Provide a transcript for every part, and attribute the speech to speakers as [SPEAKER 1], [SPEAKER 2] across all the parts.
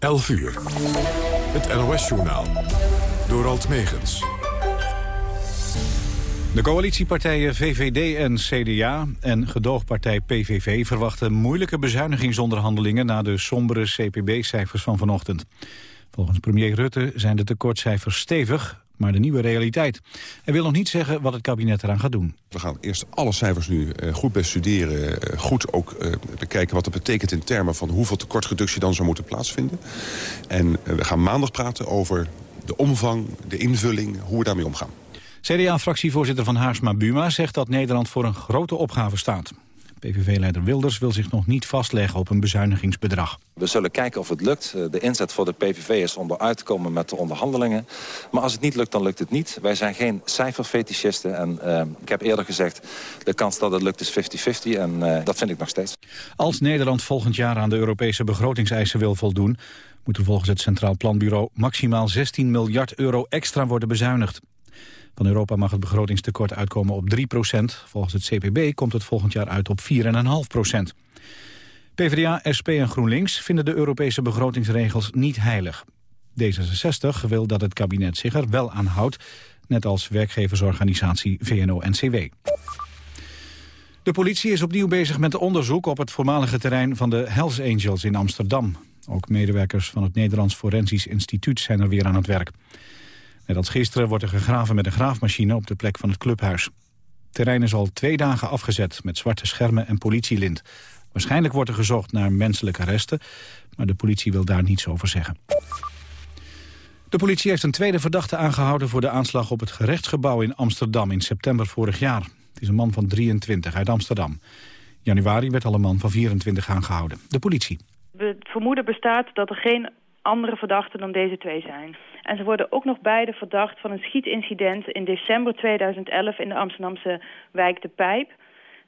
[SPEAKER 1] 11 uur. Het NOS-journaal. Door Alt Megens.
[SPEAKER 2] De coalitiepartijen VVD en CDA en gedoogpartij PVV verwachten moeilijke bezuinigingsonderhandelingen na de sombere CPB-cijfers van vanochtend. Volgens premier Rutte zijn de tekortcijfers stevig, maar de nieuwe realiteit. Hij wil nog niet zeggen wat het kabinet eraan gaat doen.
[SPEAKER 3] We gaan eerst alle cijfers nu uh, goed bestuderen. Uh, goed ook uh, bekijken wat dat betekent in termen van hoeveel tekortreductie dan zou moeten plaatsvinden. En we gaan maandag praten over de omvang, de invulling, hoe we daarmee omgaan.
[SPEAKER 2] CDA-fractievoorzitter van Haarsma Buma zegt dat Nederland voor een grote opgave staat. PVV-leider Wilders wil zich nog niet vastleggen op een bezuinigingsbedrag.
[SPEAKER 4] We zullen kijken of het lukt. De inzet voor de PVV is om eruit te komen met de onderhandelingen. Maar als het niet lukt, dan lukt het niet. Wij zijn geen cijferfetischisten. En uh, ik heb eerder gezegd, de kans dat het lukt is 50-50. En uh, dat vind ik nog steeds.
[SPEAKER 2] Als Nederland volgend jaar aan de Europese begrotingseisen wil voldoen... moet er volgens het Centraal Planbureau maximaal 16 miljard euro extra worden bezuinigd. Van Europa mag het begrotingstekort uitkomen op 3% Volgens het CPB komt het volgend jaar uit op 4,5% PvdA, SP en GroenLinks vinden de Europese begrotingsregels niet heilig. D66 wil dat het kabinet zich er wel aan houdt, net als werkgeversorganisatie VNO-NCW. De politie is opnieuw bezig met onderzoek op het voormalige terrein van de Hells Angels in Amsterdam. Ook medewerkers van het Nederlands Forensisch Instituut zijn er weer aan het werk. Net gisteren wordt er gegraven met een graafmachine op de plek van het clubhuis. Het terrein is al twee dagen afgezet met zwarte schermen en politielint. Waarschijnlijk wordt er gezocht naar menselijke resten, maar de politie wil daar niets over zeggen. De politie heeft een tweede verdachte aangehouden voor de aanslag op het gerechtsgebouw in Amsterdam in september vorig jaar. Het is een man van 23 uit Amsterdam. Januari werd al een man van 24 aangehouden. De politie.
[SPEAKER 5] Het vermoeden bestaat dat er geen andere verdachten dan deze twee zijn. En ze worden ook nog beide verdacht van een schietincident in december 2011 in de Amsterdamse wijk De Pijp.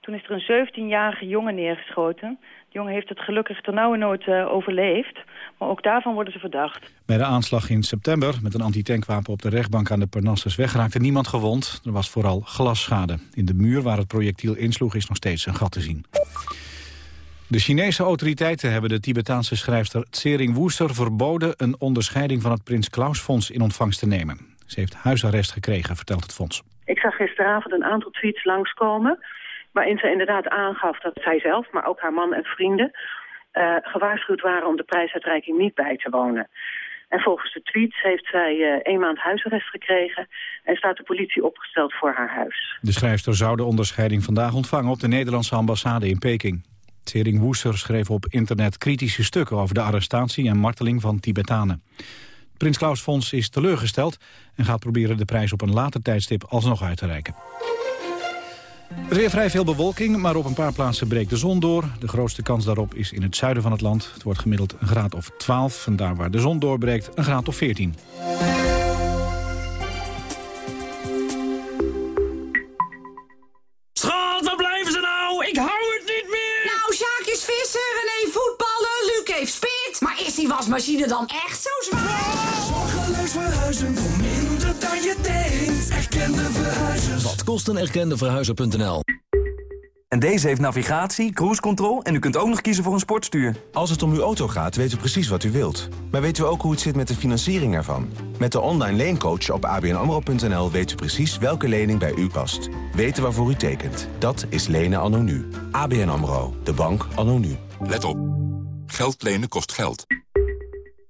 [SPEAKER 5] Toen is er een 17-jarige jongen neergeschoten. De jongen heeft het gelukkig ternauwernood uh, overleefd. Maar ook daarvan worden ze verdacht.
[SPEAKER 2] Bij de aanslag in september met een antitankwapen op de rechtbank aan de Parnassusweg raakte niemand gewond. Er was vooral glasschade. In de muur waar het projectiel insloeg is nog steeds een gat te zien. De Chinese autoriteiten hebben de Tibetaanse schrijfster Tsering Woester verboden een onderscheiding van het Prins Klaus Fonds in ontvangst te nemen. Ze heeft huisarrest gekregen, vertelt het fonds.
[SPEAKER 6] Ik zag gisteravond een aantal tweets langskomen waarin ze inderdaad aangaf dat zij zelf, maar ook haar man en vrienden, uh, gewaarschuwd waren om de prijsuitreiking niet bij te wonen. En volgens de tweets heeft zij uh, een maand huisarrest gekregen en staat de politie opgesteld voor haar huis.
[SPEAKER 2] De schrijfster zou de onderscheiding vandaag ontvangen op de Nederlandse ambassade in Peking. Tsering Woeser schreef op internet kritische stukken over de arrestatie en marteling van Tibetanen. Het Prins Klaus Fonds is teleurgesteld en gaat proberen de prijs op een later tijdstip alsnog uit te reiken. Is weer vrij veel bewolking, maar op een paar plaatsen breekt de zon door. De grootste kans daarop is in het zuiden van het land. Het wordt gemiddeld een graad of 12. En daar waar de zon doorbreekt, een graad of 14.
[SPEAKER 7] Wasmachine dan echt zo zwaar?
[SPEAKER 8] Zorgeloos verhuizen voor minder dan je denkt. Erkende verhuizers.
[SPEAKER 9] Wat kost een erkende verhuizer.nl?
[SPEAKER 10] En deze heeft navigatie, cruise control en u kunt ook nog kiezen voor een sportstuur.
[SPEAKER 11] Als het om uw auto gaat, weten we precies wat u wilt. Maar weten we ook hoe het zit met de financiering ervan? Met de online leencoach op abnamro.nl weet u precies welke lening bij u past. Weten waarvoor u tekent. Dat is lenen anno nu. ABN AMRO. De bank anno nu.
[SPEAKER 1] Let op. Geld lenen kost geld.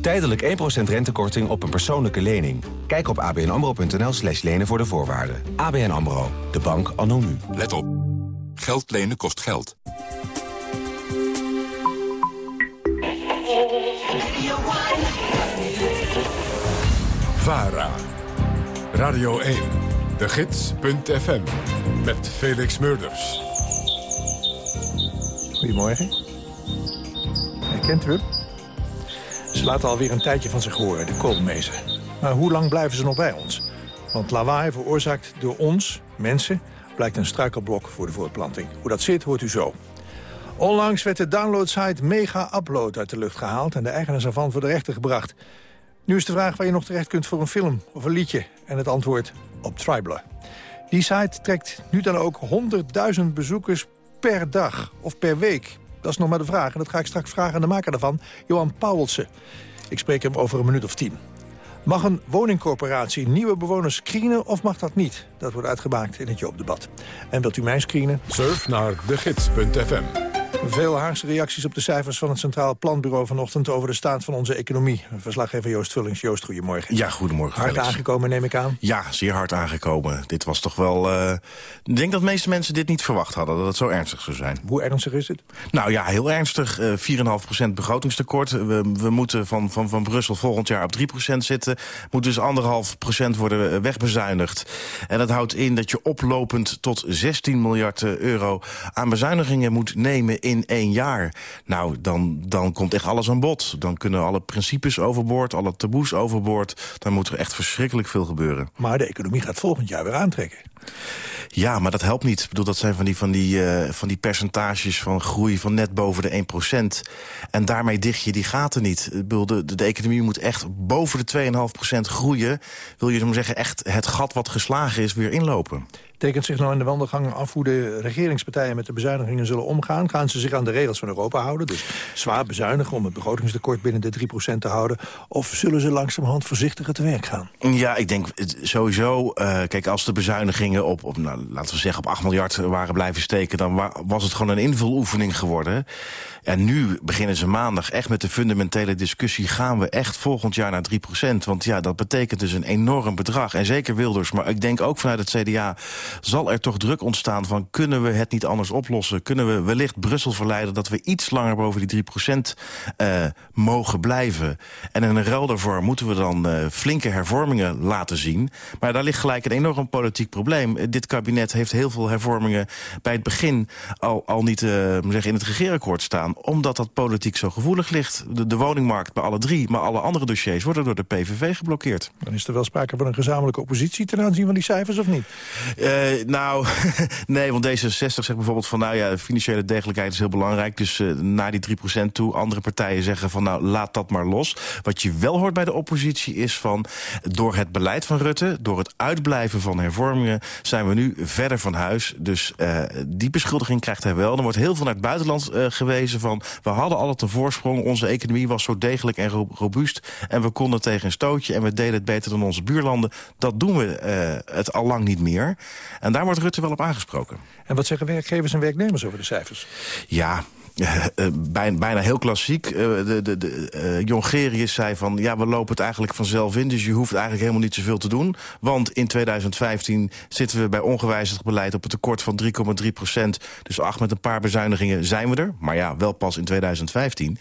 [SPEAKER 11] Tijdelijk 1% rentekorting op een persoonlijke lening. Kijk op abnamro.nl slash lenen voor de voorwaarden. ABN AMRO, de bank anno nu.
[SPEAKER 1] Let op. Geld lenen kost geld. VARA. Radio 1. De Gids.fm. Met Felix Murders.
[SPEAKER 12] Goedemorgen. Herkent u hem? Ze laten alweer een tijdje van zich horen, de koolmezen. Maar hoe lang blijven ze nog bij ons? Want lawaai veroorzaakt door ons, mensen, blijkt een struikelblok voor de voortplanting. Hoe dat zit, hoort u zo. Onlangs werd de downloadsite Mega Upload uit de lucht gehaald... en de eigenaars ervan voor de rechter gebracht. Nu is de vraag waar je nog terecht kunt voor een film of een liedje. En het antwoord op Tribler. Die site trekt nu dan ook 100.000 bezoekers per dag of per week. Dat is nog maar de vraag. En dat ga ik straks vragen aan de maker daarvan, Johan Pauwelsen. Ik spreek hem over een minuut of tien. Mag een woningcorporatie nieuwe bewoners screenen of mag dat niet? Dat wordt uitgemaakt in het Joopdebat. En wilt u mij screenen?
[SPEAKER 1] Surf naar degids.fm.
[SPEAKER 12] Veel Haagse reacties op de cijfers van het Centraal Planbureau vanochtend... over de staat van onze economie. Verslaggever Joost Vullings. Joost, goedemorgen.
[SPEAKER 13] Ja, goedemorgen.
[SPEAKER 12] Hard
[SPEAKER 13] Felix.
[SPEAKER 12] aangekomen, neem ik aan.
[SPEAKER 13] Ja, zeer hard aangekomen. Dit was toch wel... eh, ik denk dat de meeste mensen dit niet verwacht hadden, dat het zo ernstig zou zijn.
[SPEAKER 12] Hoe ernstig is het?
[SPEAKER 13] Nou ja, heel ernstig. Eh 4,5% begrotingstekort. We, we moeten van, van, van Brussel volgend jaar op 3% zitten. Moet dus 1,5% worden wegbezuinigd. En dat houdt in dat je oplopend tot 16 miljard eh, euro aan bezuinigingen moet nemen in één jaar. Nou, dan, dan komt echt alles aan bod. Dan kunnen alle principes overboord, alle taboes overboord. Dan moet er echt verschrikkelijk veel gebeuren.
[SPEAKER 12] Maar de economie gaat volgend jaar weer aantrekken.
[SPEAKER 13] Ja, maar dat helpt niet. Ik bedoel, dat zijn van die, van die, eh, van die percentages van groei van net boven de 1%. En daarmee dicht je die gaten niet. Ik bedoel, de, de, de economie moet echt boven de 2,5% groeien. Wil je zo maar zeggen, echt het gat wat geslagen is weer inlopen.
[SPEAKER 12] Tekent zich nou in de wandelgang af hoe de regeringspartijen met de bezuinigingen zullen omgaan? Gaan ze zich aan de regels van Europa houden? Dus zwaar bezuinigen om het begrotingstekort binnen de 3% te houden? Of zullen ze langzamerhand voorzichtiger te werk gaan?
[SPEAKER 13] Ja, ik denk sowieso, eh, kijk, als de bezuinigingen op, op nou, laten we zeggen, op 8 miljard waren blijven steken, dan wa- was het gewoon een invuloefening geworden. En nu beginnen ze maandag echt met de fundamentele discussie, gaan we echt volgend jaar naar 3%? Want ja, dat betekent dus een enorm bedrag. En zeker Wilders, maar ik denk ook vanuit het CDA zal er toch druk ontstaan van, kunnen we het niet anders oplossen? Kunnen we wellicht Brussel verleiden dat we iets langer boven die 3% eh, mogen blijven? En in een ruil daarvoor moeten we dan eh, flinke hervormingen laten zien. Maar daar ligt gelijk een enorm politiek probleem. Eh, Dit kabinet heeft heel veel hervormingen bij het begin al, al niet zeggen, in het regeerakkoord staan. Omdat dat politiek zo gevoelig ligt. De, de woningmarkt bij alle drie, maar alle andere dossiers worden door de PVV geblokkeerd.
[SPEAKER 12] Dan is er wel sprake van een gezamenlijke oppositie ten aanzien van die cijfers of niet?
[SPEAKER 13] Eh, nou, nee, want D66 zegt bijvoorbeeld van... nou ja, financiële degelijkheid is heel belangrijk. Dus eh, naar die 3% toe. Andere partijen zeggen van nou, laat dat maar los. Wat je wel hoort bij de oppositie is van... door het beleid van Rutte, door het uitblijven van hervormingen... zijn we nu verder van huis. Dus eh, die beschuldiging krijgt hij wel. Er wordt heel veel naar het buitenland gewezen van... we hadden altijd een voorsprong, onze economie was zo degelijk en ro- robuust... en we konden tegen een stootje en we deden het beter dan onze buurlanden. Dat doen we het al lang niet meer. En daar wordt Rutte wel op aangesproken.
[SPEAKER 12] En wat zeggen werkgevers en werknemers over de cijfers?
[SPEAKER 13] Ja, eh, bijna, bijna heel klassiek. Eh, de, de, de, eh, Jongerius zei van, ja, we lopen het eigenlijk vanzelf in... dus je hoeft eigenlijk helemaal niet zoveel te doen. Want in 2015 zitten we bij ongewijzigd beleid op een tekort van 3,3 procent. Dus ach, met een paar bezuinigingen zijn we er. Maar ja, wel pas in 2015.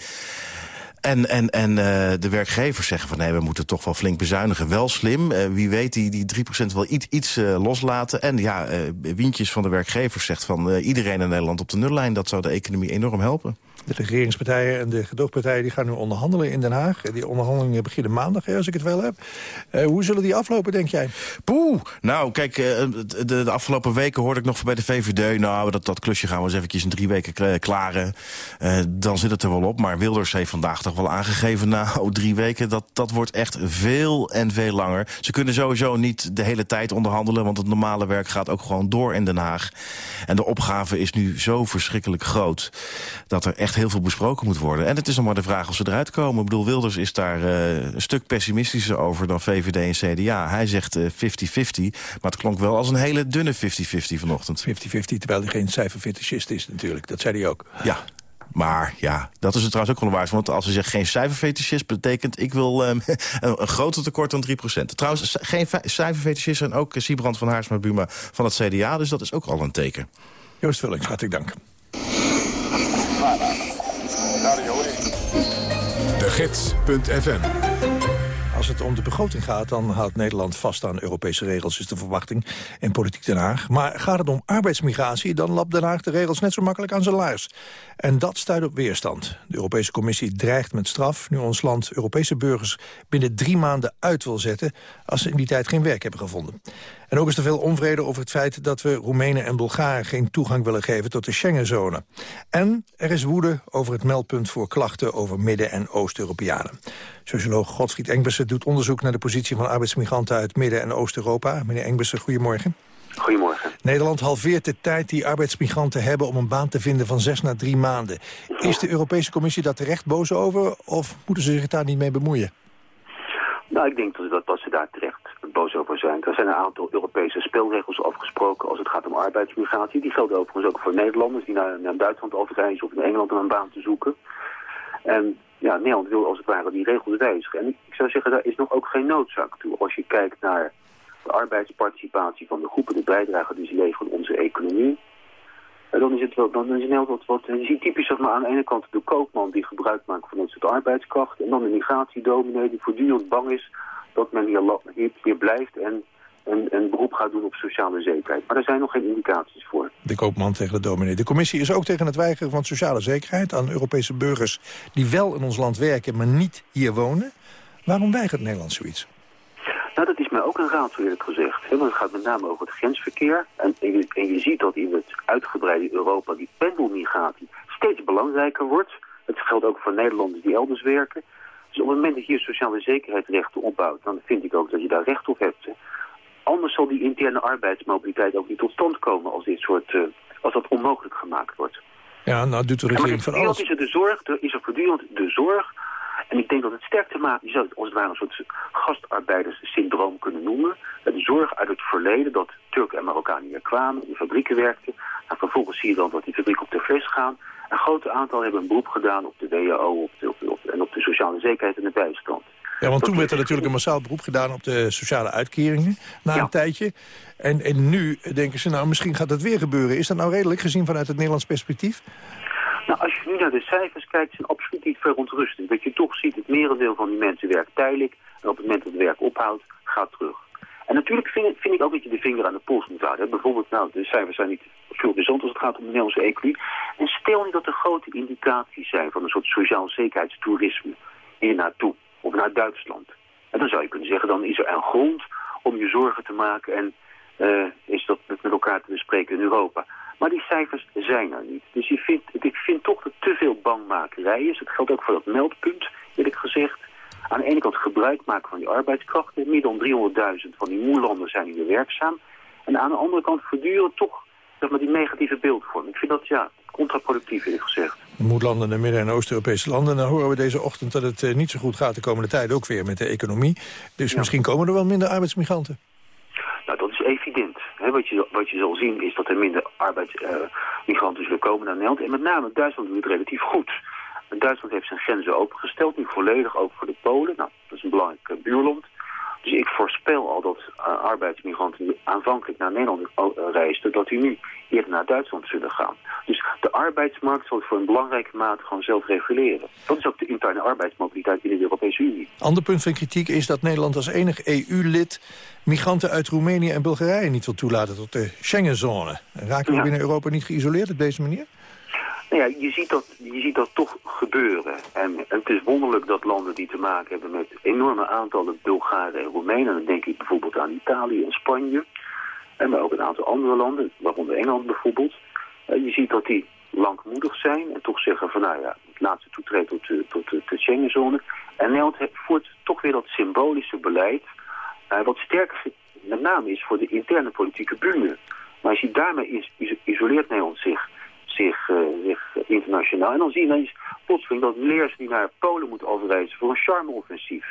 [SPEAKER 13] En, en, en uh, de werkgevers zeggen van nee, we moeten toch wel flink bezuinigen. Wel slim, uh, wie weet die, die 3% wel iets, iets uh, loslaten. En ja, Wientjes van de werkgevers zegt van iedereen in Nederland op de nullijn. Dat zou de economie enorm helpen.
[SPEAKER 12] De regeringspartijen en de gedoogpartijen die gaan nu onderhandelen in Den Haag. Die onderhandelingen beginnen maandag, als ik het wel heb. Uh, hoe zullen die aflopen, denk jij?
[SPEAKER 13] Poeh, nou kijk, uh, de, de, afgelopen weken hoorde ik nog bij de VVD... nou, dat, dat klusje gaan we eens eventjes in drie weken klaren. Uh, dan zit het er wel op. Maar Wilders heeft vandaag toch wel aangegeven... nou, drie weken, dat, dat wordt echt veel en veel langer. Ze kunnen sowieso niet de hele tijd onderhandelen... want het normale werk gaat ook gewoon door in Den Haag. En de opgave is nu zo verschrikkelijk groot... dat er echt heel veel besproken moet worden. En het is nog maar de vraag of ze eruit komen. Ik bedoel, Wilders is daar uh, een stuk pessimistischer over dan VVD en CDA. Hij zegt 50-50, uh, maar het klonk wel als een hele dunne 50-50 vanochtend.
[SPEAKER 12] 50-50, terwijl hij geen cijferfetischist is natuurlijk. Dat zei hij ook.
[SPEAKER 13] Ja. Maar ja, dat is het trouwens ook wel waar. Want als ze zegt geen cijferfetischist, betekent ik wil um, een, groter tekort dan 3%. Trouwens, geen cijferfetischist en ook Siebrand van Haarsma Buma van het CDA. Dus dat is ook al een teken.
[SPEAKER 12] Joost Vullings, hartelijk dank.
[SPEAKER 1] Gids.fm
[SPEAKER 12] Als het om de begroting gaat, dan houdt Nederland vast aan Europese regels, is de verwachting in Politiek Den Haag. Maar gaat het om arbeidsmigratie, dan lapt Den Haag de regels net zo makkelijk aan zijn laars. En dat stuit op weerstand. De Europese Commissie dreigt met straf nu ons land Europese burgers binnen drie maanden uit wil zetten als ze in die tijd geen werk hebben gevonden. En ook is er veel onvrede over het feit dat we Roemenen en Bulgaren geen toegang willen geven tot de Schengenzone. En er is woede over het meldpunt voor klachten over Midden- en Oost-Europeanen. Socioloog Godfried Engbessen doet onderzoek naar de positie van arbeidsmigranten uit Midden- en Oost-Europa. Meneer Engbessen, goedemorgen.
[SPEAKER 14] Goedemorgen.
[SPEAKER 12] Nederland halveert de tijd die arbeidsmigranten hebben om een baan te vinden van zes naar drie maanden. Is de Europese Commissie daar terecht boos over of moeten ze zich daar niet mee bemoeien?
[SPEAKER 14] Nou, ik denk dat, dat ze daar terecht boos over zijn. Er zijn een aantal Europese spelregels afgesproken als het gaat om arbeidsmigratie. Die gelden overigens ook voor Nederlanders die naar, naar Duitsland overreizen of in Engeland om een baan te zoeken. En ja, Nederland wil als het ware die regels wijzigen. En ik, zou zeggen, daar is nog ook geen noodzaak toe. Als je kijkt naar de arbeidsparticipatie van de groepen, de bijdrage die ze leveren aan onze economie. En dan is het wel, dan is Nederland wat, wat, je ziet typisch zeg aan de ene kant de koopman die gebruik maakt van dit soort arbeidskracht. En dan de migratiedominee die voortdurend bang is dat men hier, hier, hier blijft en een, een beroep gaat doen op sociale zekerheid. Maar er zijn nog geen indicaties voor.
[SPEAKER 12] De koopman tegen de dominee. De commissie is ook tegen het weigeren van sociale zekerheid aan Europese burgers die wel in ons land werken, maar niet hier wonen. Waarom weigert Nederland zoiets?
[SPEAKER 14] Nou, dat is mij ook een raadsel eerlijk gezegd. Want het gaat met name over het grensverkeer. En, en, je, en je ziet dat in het uitgebreide Europa die pendelmigratie steeds belangrijker wordt. Het geldt ook voor Nederlanders die elders werken. Dus op het moment dat je sociale zekerheidsrechten opbouwt, dan vind ik ook dat je daar recht op hebt. Anders zal die interne arbeidsmobiliteit ook niet tot stand komen als dit soort, uh, als dat onmogelijk gemaakt wordt.
[SPEAKER 12] Ja, nou doet de regering van alles.
[SPEAKER 14] is er de zorg, er is er voortdurend de zorg. En ik denk dat het sterk te maken, je zou het als het ware een soort gastarbeiderssyndroom kunnen noemen. De zorg uit het verleden dat Turken en Marokkanen hier kwamen, in fabrieken werkten. En vervolgens zie je dan dat die fabrieken op de fles gaan. Een groot aantal hebben een beroep gedaan op de op de, op en op de sociale zekerheid en de bijstand.
[SPEAKER 12] Ja, want toen werd er natuurlijk een massaal beroep gedaan op de sociale uitkeringen na een tijdje. En, en nu denken ze, nou misschien gaat dat weer gebeuren. Is dat nou redelijk gezien vanuit het Nederlands perspectief?
[SPEAKER 14] Nou, als je nu naar de cijfers kijkt, zijn absoluut niet verontrustend. Dat je toch ziet, het merendeel van die mensen werkt tijdelijk. En op het moment dat het werk ophoudt, gaat terug. En natuurlijk vind, ik ook dat je de vinger aan de pols moet houden. Bijvoorbeeld, nou, de cijfers zijn niet veel bijzonder als het gaat om de Nederlandse economie. En stel niet dat er grote indicaties zijn van een soort sociaal zekerheidstoerisme hier naartoe. Of naar Duitsland. En dan zou je kunnen zeggen, dan is er een grond om je zorgen te maken en uh, is dat met elkaar te bespreken in Europa. Maar die cijfers zijn er niet. Dus ik vind toch dat te veel bangmakerij is. Het geldt ook voor dat meldpunt, eerlijk gezegd. Aan de ene kant gebruik maken van die arbeidskrachten. Meer dan 300.000 van die moerlanden zijn hier werkzaam. En aan de andere kant voortdurend toch zeg maar, die negatieve beeldvorming. Ik vind dat ja, contraproductief eerlijk gezegd.
[SPEAKER 12] Moedlanden en Midden- en Oost-Europese landen. Dan horen we deze ochtend dat het uh, niet zo goed gaat de komende tijd ook weer met de economie. Dus ja. misschien komen er wel minder arbeidsmigranten.
[SPEAKER 14] Nou, dat is evident. He, wat, je, wat je zal zien is dat er minder arbeidsmigranten uh, zullen komen naar Nederland. En met name Duitsland doet het relatief goed. Duitsland heeft zijn grenzen opengesteld, nu volledig ook voor de Polen. Nou, dat is een belangrijk uh, buurland. Dus ik voorspel al dat uh, arbeidsmigranten die aanvankelijk naar Nederland uh, reisden, dat die nu eerder naar Duitsland zullen gaan. Dus de arbeidsmarkt zal voor een belangrijke mate gewoon zelf reguleren. Dat is ook de interne arbeidsmobiliteit binnen de Europese Unie.
[SPEAKER 12] Ander punt van kritiek is dat Nederland als enig EU-lid migranten uit Roemenië en Bulgarije niet wil toelaten tot de Schengenzone. Raken we ja. binnen Europa niet geïsoleerd op deze manier?
[SPEAKER 14] Nou ja, je ziet, dat, je ziet dat toch gebeuren. En, het is wonderlijk dat landen die te maken hebben met enorme aantallen Bulgaren en Roemenen... dan denk ik bijvoorbeeld aan Italië en Spanje... En maar ook een aantal andere landen, waaronder Engeland bijvoorbeeld. je ziet dat die langmoedig zijn en toch zeggen van nou ja, het laatste toetreden tot, de, tot de, Schengenzone. En Nederland voert toch weer dat symbolische beleid, uh, wat sterker met name is voor de interne politieke bühne. Maar als je daarmee is, isoleert Nederland zich, zich, uh, zich internationaal. En dan zie je ineens plotseling dat leers die naar Polen moet overreizen voor een charme-offensief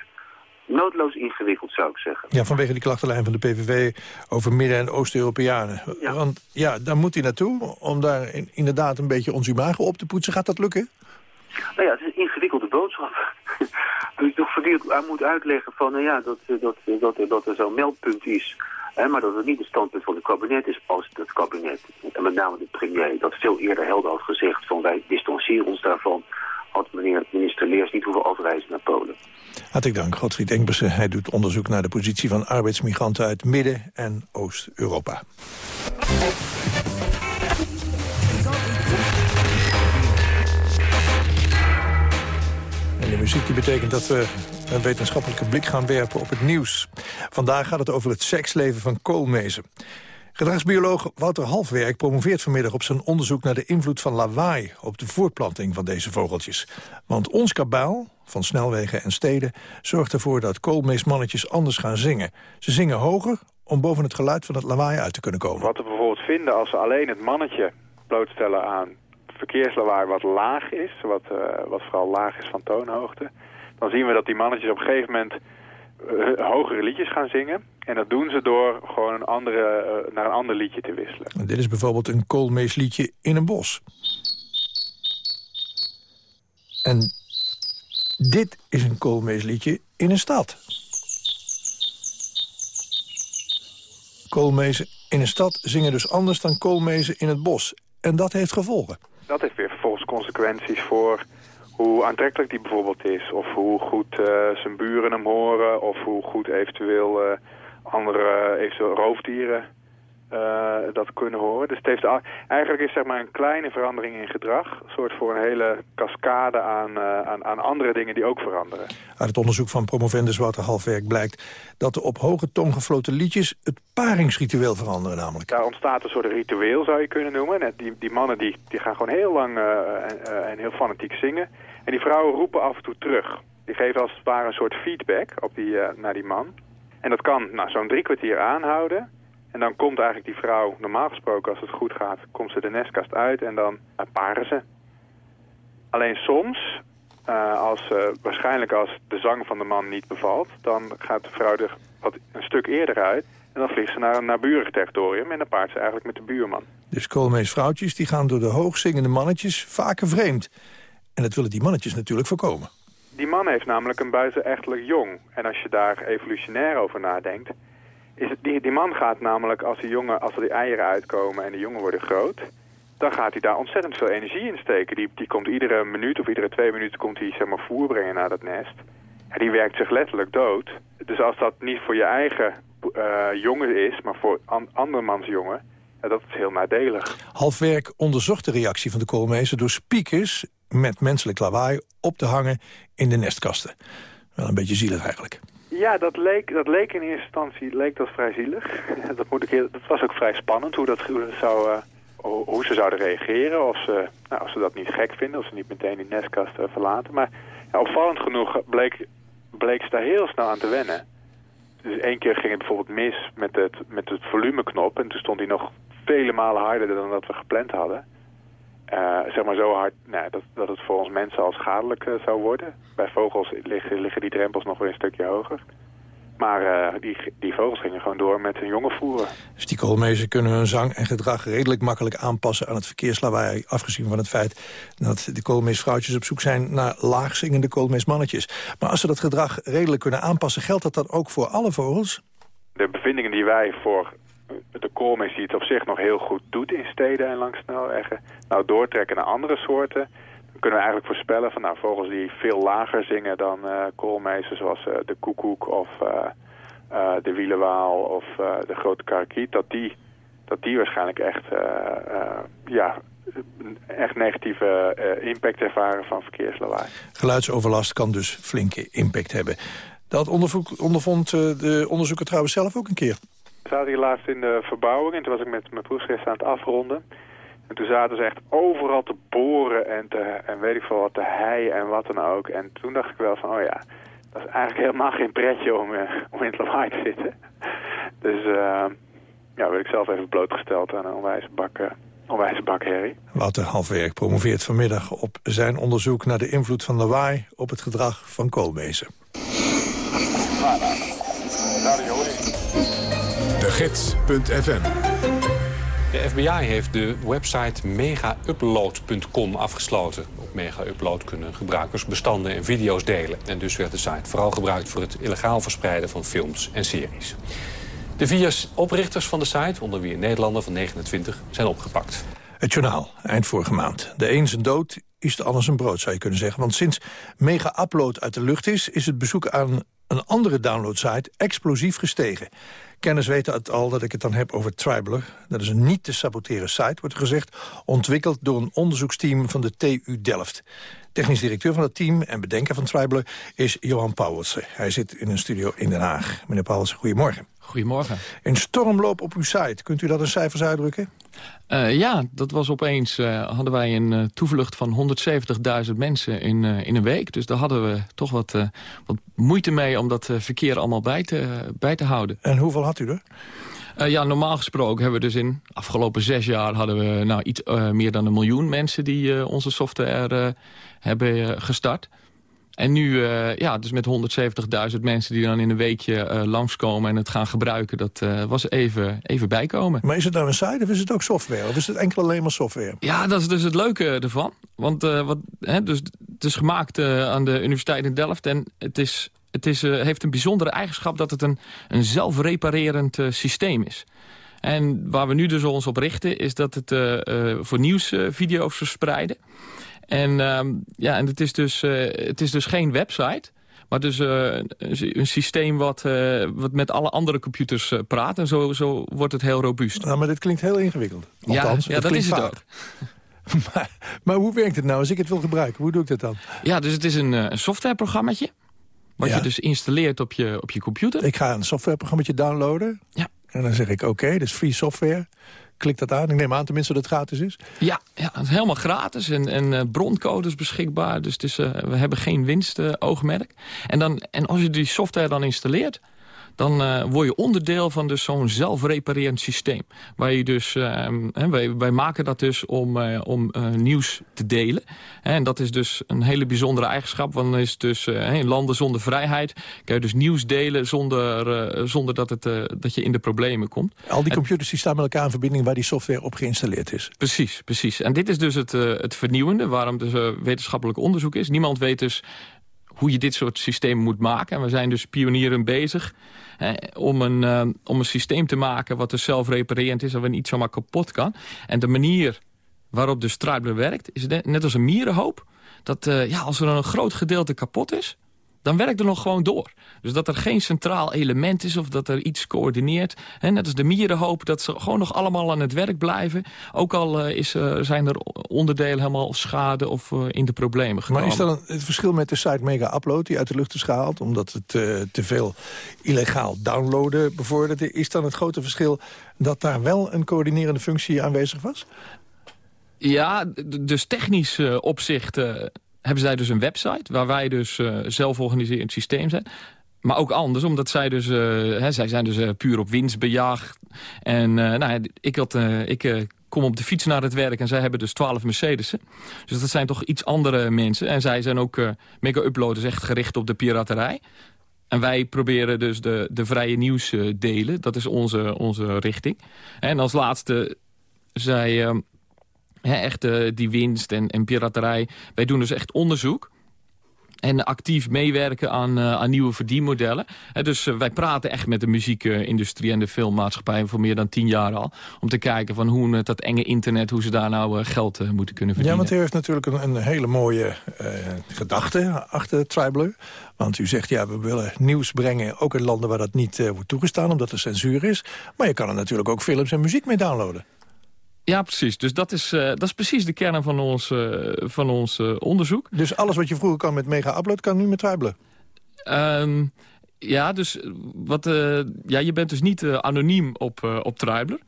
[SPEAKER 14] noodloos ingewikkeld, zou ik zeggen.
[SPEAKER 12] Ja, vanwege die klachtenlijn van de PVV over Midden- en Oost-Europeanen. Ja. Want ja, daar moet hij naartoe om daar in, inderdaad een beetje ons imago op te poetsen. Gaat dat lukken?
[SPEAKER 14] Nou ja, het is een ingewikkelde boodschap. dus toch voortdurend aan moet uitleggen van, nou ja, dat, dat, dat, dat, dat er zo'n meldpunt is... Maar dat het niet het standpunt van het kabinet is als het kabinet, en met name de premier, dat veel eerder helder had gezegd van wij distancieren ons daarvan had meneer minister Leers niet hoeven afreizen naar Polen.
[SPEAKER 12] Hartelijk dank, Godfried Engbersen. Hij doet onderzoek naar de positie van arbeidsmigranten uit Midden- en Oost-Europa. Muziek die betekent dat we een wetenschappelijke blik gaan werpen op het nieuws. Vandaag gaat het over het seksleven van koolmezen. Gedragsbioloog Wouter Halfwerk promoveert vanmiddag op zijn onderzoek naar de invloed van lawaai op de voortplanting van deze vogeltjes. Want ons kabaal van snelwegen en steden zorgt ervoor dat koolmeesmannetjes anders gaan zingen. Ze zingen hoger om boven het geluid van het lawaai uit te kunnen komen.
[SPEAKER 15] Wat we bijvoorbeeld vinden als we alleen het mannetje blootstellen aan verkeerslawaai wat laag is, wat, uh, wat vooral laag is van toonhoogte, dan zien we dat die mannetjes op een gegeven moment uh, hogere liedjes gaan zingen. En dat doen ze door gewoon een andere, uh, naar een ander liedje te wisselen.
[SPEAKER 12] En dit is bijvoorbeeld een koolmeesliedje in een bos. En dit is een koolmeesliedje in een stad. Koolmezen in een stad zingen dus anders dan koolmezen in het bos. En dat heeft gevolgen.
[SPEAKER 15] Dat heeft weer vervolgens consequenties voor hoe aantrekkelijk die bijvoorbeeld is. Of hoe goed uh, zijn buren hem horen. Of hoe goed eventueel uh, andere eventueel roofdieren uh, dat kunnen horen. Dus het heeft eigenlijk is zeg maar een kleine verandering in gedrag. soort voor een hele cascade aan, aan, aan andere dingen die ook veranderen.
[SPEAKER 12] Uit het onderzoek van promovendus Wouter Halfwerk blijkt... dat de op hoge toon gefloten liedjes het paringsritueel veranderen namelijk.
[SPEAKER 15] Daar ontstaat een soort ritueel zou je kunnen noemen. En die, die mannen die, die gaan gewoon heel lang en heel fanatiek zingen... En die vrouwen roepen af en toe terug. Die geven als het ware een soort feedback op die, naar die man. En dat kan nou, zo'n drie kwartier aanhouden. En dan komt eigenlijk die vrouw, normaal gesproken als het goed gaat, komt ze de nestkast uit en dan uh, paren ze. Alleen soms, uh, als, waarschijnlijk als de zang van de man niet bevalt, dan gaat de vrouw er wat een stuk eerder uit. En dan vliegt ze naar een naburig territorium en dan paart ze eigenlijk met de buurman.
[SPEAKER 12] Dus koolmeesvrouwtjes die gaan door de hoogzingende mannetjes vaker vreemd. En dat willen die mannetjes natuurlijk voorkomen.
[SPEAKER 15] Die man heeft namelijk een buitenechtelijk jong. En als je daar evolutionair over nadenkt... Die, die man gaat namelijk, als, die jongen, als er die eieren uitkomen en de jongen worden groot... dan gaat hij daar ontzettend veel energie in steken. Die, die komt iedere minuut of iedere twee minuten komt hij zeg maar, voer brengen naar dat nest. En die werkt zich letterlijk dood. Dus als dat niet voor je eigen uh, jongen is, maar voor an, andermans jongen... Dat is heel nadelig.
[SPEAKER 12] Halfwerk onderzocht de reactie van de koolmezen door speakers met menselijk lawaai op te hangen in de nestkasten. Wel een beetje zielig eigenlijk.
[SPEAKER 15] Ja, dat leek, dat leek in eerste instantie leek dat vrij zielig. dat, moet ik dat was ook vrij spannend hoe, dat, zou, uh, hoe ze zouden reageren. Of ze, nou, als ze dat niet gek vinden, of ze niet meteen die nestkast uh, verlaten. Maar ja, opvallend genoeg bleek, bleek ze daar heel snel aan te wennen. Dus één keer ging het bijvoorbeeld mis met het, met het volumeknop. En toen stond hij nog vele malen harder dan dat we gepland hadden. Uh, zeg maar zo hard nou, dat, dat het voor ons mensen al schadelijk uh, zou worden. Bij vogels liggen, liggen die drempels nog wel een stukje hoger. Maar uh, die, die vogels gingen gewoon door met hun jongen voeren.
[SPEAKER 12] Dus die koolmezen kunnen hun zang en gedrag redelijk makkelijk aanpassen aan het verkeerslawaai. Afgezien van het feit dat de koolmeesvrouwtjes op zoek zijn naar laagzingende koolmeesmannetjes. Maar als ze dat gedrag redelijk kunnen aanpassen, geldt dat dan ook voor alle vogels?
[SPEAKER 15] De bevindingen die wij voor de koolmees die het op zich nog heel goed doet in steden en langs snelwegen, nou doortrekken naar andere soorten, dan kunnen we eigenlijk voorspellen van nou, vogels die veel lager zingen dan uh, koolmezen, zoals uh, de koekoek of uh, de wielenwaal of de grote karakiet, dat die, dat die waarschijnlijk echt, ja, echt negatieve impact ervaren van verkeerslawaai.
[SPEAKER 12] Geluidsoverlast kan dus flinke impact hebben. Dat ondervond de onderzoeker trouwens zelf ook een keer.
[SPEAKER 15] We zaten hier laatst in de verbouwing en toen was ik met mijn proefschrift aan het afronden. En toen zaten ze echt overal te boren en, te, en weet ik veel wat, te hei en wat dan ook. En toen dacht ik wel van, oh ja, dat is eigenlijk helemaal geen pretje om, om in het lawaai te zitten. Dus uh, ja, werd ik zelf even blootgesteld aan een onwijze bak, uh, bak herrie.
[SPEAKER 12] Wouter Halfwerk promoveert vanmiddag op zijn onderzoek naar de invloed van lawaai op het gedrag van koolmezen.
[SPEAKER 1] Gids.fm
[SPEAKER 16] De FBI heeft de website megaupload.com afgesloten. Op megaupload kunnen gebruikers bestanden en video's delen. En dus werd de site vooral gebruikt voor het illegaal verspreiden van films en series. De vier oprichters van de site, onder wie een Nederlander van 29, zijn opgepakt.
[SPEAKER 12] Het journaal, eind vorige maand. De een zijn dood, is de anders een brood, zou je kunnen zeggen. Want sinds Mega Upload uit de lucht is... is het bezoek aan een andere downloadsite explosief gestegen. Kenners weten het al dat ik het dan heb over Tribaler. Dat is een niet te saboteren site, wordt gezegd... ontwikkeld door een onderzoeksteam van de TU Delft. Technisch directeur van het team en bedenker van Tribaler is Johan Pauwelsen. Hij zit in een studio in Den Haag. Meneer Pauwelsen, goedemorgen.
[SPEAKER 17] Goedemorgen.
[SPEAKER 12] Een stormloop op uw site. Kunt u dat in cijfers uitdrukken?
[SPEAKER 17] Uh, ja, dat was opeens, uh, hadden wij een uh, toevlucht van 170.000 mensen in, in een week. Dus daar hadden we toch wat, wat moeite mee om dat verkeer allemaal bij te, bij te houden.
[SPEAKER 12] En hoeveel had u er?
[SPEAKER 17] ja, normaal gesproken hebben we dus in afgelopen zes jaar... hadden we nou, iets meer dan een miljoen mensen die onze software hebben gestart. En nu, uh, ja, dus met 170.000 mensen die dan in een weekje uh, langskomen en het gaan gebruiken, dat uh, was even, even bijkomen.
[SPEAKER 12] Maar is het nou een site of is het ook software? Of is het enkel alleen maar software?
[SPEAKER 17] Ja, dat is dus het leuke ervan. Want wat, hè, dus, het is gemaakt aan de Universiteit in Delft en het, is, het is, heeft een bijzondere eigenschap dat het een, een zelfreparerend systeem is. En waar we nu dus ons op richten is dat het voor nieuwsvideo's verspreiden. En, uh, ja, en het, is dus, uh, het is dus geen website... Maar dus uh, een, systeem wat, uh, wat met alle andere computers praat. En zo, zo wordt het heel robuust.
[SPEAKER 12] Nou, maar dit klinkt heel ingewikkeld. Althans,
[SPEAKER 17] ja, ja dat is het ook.
[SPEAKER 12] maar, maar, hoe werkt het nou als ik het wil gebruiken? Hoe doe ik dat dan?
[SPEAKER 17] Ja, dus het is een, een softwareprogrammaatje. Wat je dus installeert op je, op je computer.
[SPEAKER 12] Ik ga een softwareprogrammaatje downloaden.
[SPEAKER 17] Ja.
[SPEAKER 12] En dan zeg ik, oké, okay, dus free software klik dat aan. Ik neem aan tenminste dat het gratis is.
[SPEAKER 17] Ja, ja het is helemaal gratis en, en uh, broncodes beschikbaar. Dus het is, uh, we hebben geen winstoogmerk. en, dan, en als je die software dan installeert dan uh, word je onderdeel van dus zo'n zelfreparerend systeem. Waar je dus, uh, wij, wij, maken dat dus om, uh, om nieuws te delen. En dat is dus een hele bijzondere eigenschap. Want dan is dus in landen zonder vrijheid kan je dus nieuws delen zonder, zonder dat, het, dat je in de problemen komt.
[SPEAKER 12] Al die computers die staan met elkaar in verbinding waar die software op geïnstalleerd is.
[SPEAKER 17] Precies, precies. En dit is dus het, het vernieuwende waarom dus wetenschappelijk onderzoek is. Niemand weet dus hoe je dit soort systemen moet maken. En we zijn dus pionieren bezig om, een, uh, om een systeem te maken wat dus zelfreparerend is... en waar niet zomaar kapot kan. En de manier waarop de Struibler werkt, is net als een mierenhoop... dat uh, ja, als er een groot gedeelte kapot is dan werkt er nog gewoon door. Dus dat er geen centraal element is of dat er iets coördineert. Hè, net als de mierenhoop, dat ze gewoon nog allemaal aan het werk blijven. Ook al uh, is, uh, zijn er onderdelen helemaal schade of uh, in de problemen gekomen.
[SPEAKER 12] Maar is dan het verschil met de site Mega Upload die uit de lucht is gehaald... omdat het te veel illegaal downloaden bevorderde... is dan het grote verschil dat daar wel een coördinerende functie aanwezig was?
[SPEAKER 17] Ja, dus technisch opzicht hebben zij dus een website... waar wij dus uh, zelforganiserend systeem zijn. Maar ook anders, omdat zij dus... Uh, hè, zij zijn dus uh, puur op winst bejaagd. En nou, ik, had, ik kom op de fiets naar het werk en zij hebben dus 12 Mercedes'en. Dus dat zijn toch iets andere mensen. En zij zijn ook mega-uploaders echt gericht op de piraterij. En wij proberen dus de, de vrije nieuws delen. Dat is onze, onze richting. En als laatste zij echt uh, die winst en, en piraterij. Wij doen dus echt onderzoek. En actief meewerken aan, uh, aan nieuwe verdienmodellen. dus uh, wij praten echt met de muziekindustrie en de filmmaatschappij voor meer dan tien jaar al. Om te kijken van hoe dat enge internet, hoe ze daar nou geld moeten kunnen verdienen.
[SPEAKER 12] Ja, want u heeft natuurlijk een, een hele mooie gedachte achter Tribler. Want u zegt, ja, we willen nieuws brengen, ook in landen waar dat niet wordt toegestaan, omdat er censuur is. Maar je kan er natuurlijk ook films en muziek mee downloaden.
[SPEAKER 17] Ja, precies. Dus dat is, uh, dat is precies de kern van ons, uh, van ons uh, onderzoek.
[SPEAKER 12] Dus alles wat je vroeger kan met Mega Upload kan nu met Tribler?
[SPEAKER 17] Um, ja, dus wat, ja, je bent dus niet anoniem op, op Tribler.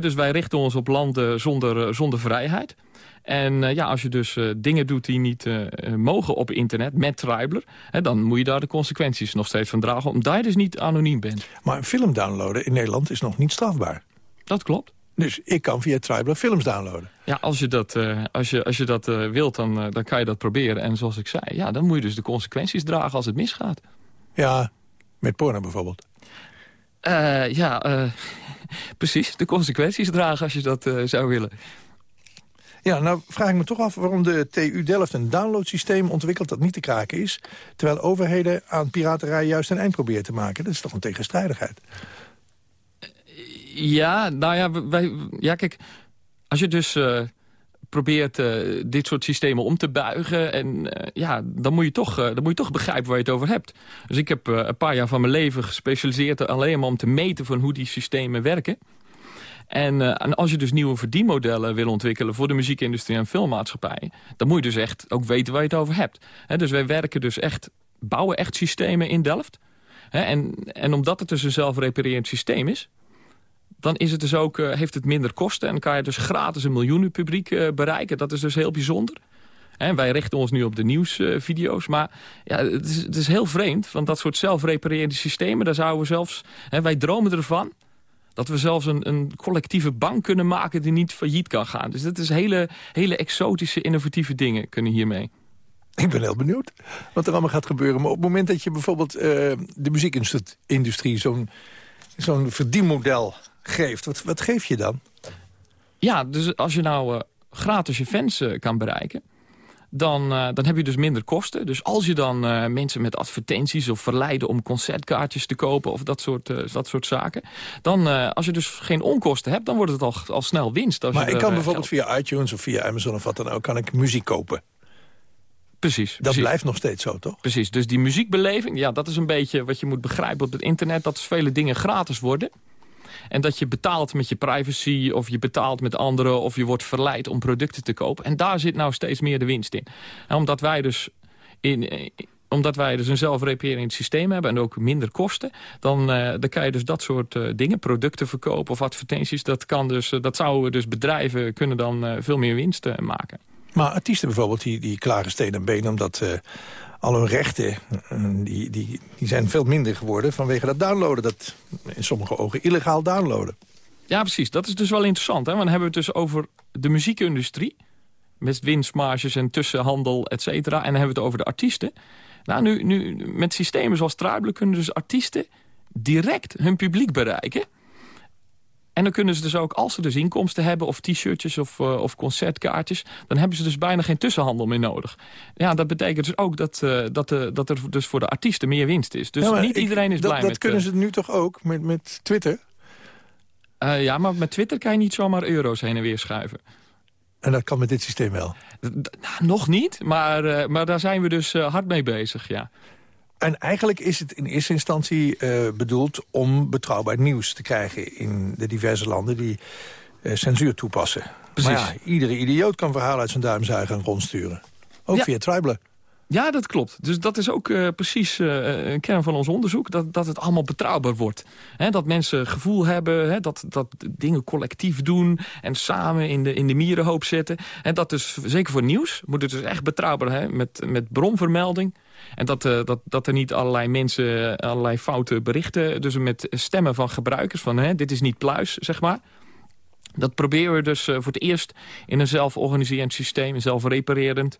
[SPEAKER 17] dus wij richten ons op landen zonder, zonder vrijheid. En ja, als je dus dingen doet die niet mogen op internet met Tribler... dan moet je daar de consequenties nog steeds van dragen... omdat je dus niet anoniem bent.
[SPEAKER 12] Maar een film downloaden in Nederland is nog niet strafbaar.
[SPEAKER 17] Dat klopt.
[SPEAKER 12] Dus ik kan via Tribler films downloaden.
[SPEAKER 17] Ja, als je dat, uh, als je, als je dat uh, wilt, dan, uh, dan kan je dat proberen. En zoals ik zei, ja, dan moet je dus de consequenties dragen als het misgaat.
[SPEAKER 12] Ja, met porno bijvoorbeeld.
[SPEAKER 17] ja, precies. De consequenties dragen als je dat zou willen.
[SPEAKER 12] Ja, nou vraag ik me toch af waarom de TU Delft een downloadsysteem ontwikkelt dat niet te kraken is, terwijl overheden aan piraterij juist een eind proberen te maken. Dat is toch een tegenstrijdigheid?
[SPEAKER 17] Ja, nou ja, wij, ja kijk, als je dus uh, probeert uh, dit soort systemen om te buigen. En uh, ja, dan moet, je toch, dan moet je toch begrijpen waar je het over hebt. Dus ik heb een paar jaar van mijn leven gespecialiseerd alleen maar om te meten van hoe die systemen werken. En, en, als je dus nieuwe verdienmodellen wil ontwikkelen voor de muziekindustrie en filmmaatschappij, dan moet je dus echt ook weten waar je het over hebt. He, dus wij werken dus echt, bouwen echt systemen in Delft. En, en omdat het dus een zelfreparerend systeem is, dan is het dus ook, uh, heeft het minder kosten... en kan je dus gratis een miljoenenpubliek uh, bereiken. Dat is dus heel bijzonder. Wij richten ons nu op de nieuwsvideo's. Maar ja, het, is, het is heel vreemd, want dat soort zelfreparerende systemen... daar zouden we zelfs... Hè, wij dromen ervan dat we zelfs een, een, collectieve bank kunnen maken... die niet failliet kan gaan. Dus dat is hele, hele exotische, innovatieve dingen kunnen hiermee.
[SPEAKER 12] Ik ben heel benieuwd wat er allemaal gaat gebeuren. Maar op het moment dat je bijvoorbeeld de muziekindustrie... zo'n zo'n verdienmodel geeft, wat, wat geef je dan?
[SPEAKER 17] Ja, dus als je nou uh, gratis je fans uh, kan bereiken... Dan, uh, dan heb je dus minder kosten. Dus als je dan mensen met advertenties of verleiden om concertkaartjes te kopen... of dat soort, dat soort zaken. Dan, als je dus geen onkosten hebt, dan wordt het al, al snel winst. Als
[SPEAKER 12] maar
[SPEAKER 17] je
[SPEAKER 12] ik kan bijvoorbeeld via iTunes of via Amazon of wat dan ook... kan ik muziek kopen.
[SPEAKER 17] Precies.
[SPEAKER 12] Dat
[SPEAKER 17] precies.
[SPEAKER 12] blijft nog steeds zo, toch?
[SPEAKER 17] Precies. Dus die muziekbeleving, ja, dat is een beetje wat je moet begrijpen op het internet. Dat vele dingen gratis worden. En dat je betaalt met je privacy of je betaalt met anderen... of je wordt verleid om producten te kopen. En daar zit nou steeds meer de winst in. En omdat wij dus... In, omdat wij dus een zelfreparerend systeem hebben en ook minder kosten... dan, uh, dan kan je dus dat soort uh, dingen, producten verkopen of advertenties... dat, kan dus, dat zouden dus bedrijven kunnen dan veel meer winst maken.
[SPEAKER 12] Maar artiesten bijvoorbeeld, die, die klagen steen en been... omdat al hun rechten, die, die, die zijn veel minder geworden... vanwege dat downloaden, dat in sommige ogen illegaal downloaden.
[SPEAKER 17] Ja, precies. Dat is dus wel interessant. Hè? Want dan hebben we het dus over de muziekindustrie... met winstmarges en tussenhandel, et cetera. En dan hebben we het over de artiesten. Nou, nu, nu met systemen zoals Truibelen kunnen dus artiesten... direct hun publiek bereiken... En dan kunnen ze dus ook, als ze dus inkomsten hebben... of t-shirtjes of, uh, of concertkaartjes... dan hebben ze dus bijna geen tussenhandel meer nodig. Ja, dat betekent dus ook dat, uh, dat, uh, dat er dus voor de artiesten meer winst is. Dus
[SPEAKER 12] ja,
[SPEAKER 17] niet
[SPEAKER 12] ik,
[SPEAKER 17] iedereen is
[SPEAKER 12] dat,
[SPEAKER 17] blij
[SPEAKER 12] dat
[SPEAKER 17] met...
[SPEAKER 12] kunnen ze nu toch ook met, met Twitter?
[SPEAKER 17] ja, maar met Twitter kan je niet zomaar euro's heen en weer schuiven.
[SPEAKER 12] En dat kan met dit systeem wel?
[SPEAKER 17] D nou, nog niet, maar, maar daar zijn we dus hard mee bezig, ja.
[SPEAKER 12] En eigenlijk is het in eerste instantie uh, bedoeld om betrouwbaar nieuws te krijgen... in de diverse landen die uh, censuur toepassen.
[SPEAKER 17] Precies.
[SPEAKER 12] Maar ja, iedere idioot kan verhalen uit zijn duim zuigen en rondsturen. Ook
[SPEAKER 17] Ja.
[SPEAKER 12] via Tribler.
[SPEAKER 17] Ja, dat klopt. Dus dat is ook eh, precies eh, een kern van ons onderzoek. Dat, dat het allemaal betrouwbaar wordt. Dat mensen gevoel hebben, dat, dat dingen collectief doen... en samen in de, in de mierenhoop zetten. En dat dus, zeker voor nieuws, moet het dus echt betrouwbaar... Hè, met, met bronvermelding. En dat, eh, dat, dat er niet allerlei mensen allerlei foute berichten... dus met stemmen van gebruikers van hè, dit is niet pluis, zeg maar... Dat proberen we dus eh, voor het eerst in een zelforganiserend systeem... een zelfreparerend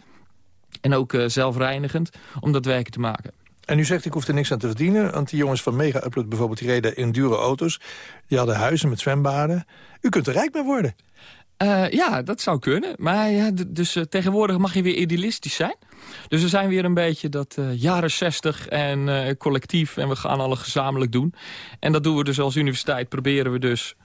[SPEAKER 17] en ook eh, zelfreinigend, om dat werken te maken.
[SPEAKER 12] En u zegt, ik hoef er niks aan te verdienen. Want die jongens van Mega Upload bijvoorbeeld, die reden in dure auto's. Die hadden huizen met zwembaden. U kunt er rijk mee worden.
[SPEAKER 17] Eh, ja, dat zou kunnen. Maar ja, dus eh, tegenwoordig mag je weer idealistisch zijn. Dus we zijn weer een beetje dat eh, jaren 60 en eh, collectief... en we gaan alles gezamenlijk doen. En dat doen we dus als universiteit. Proberen we dus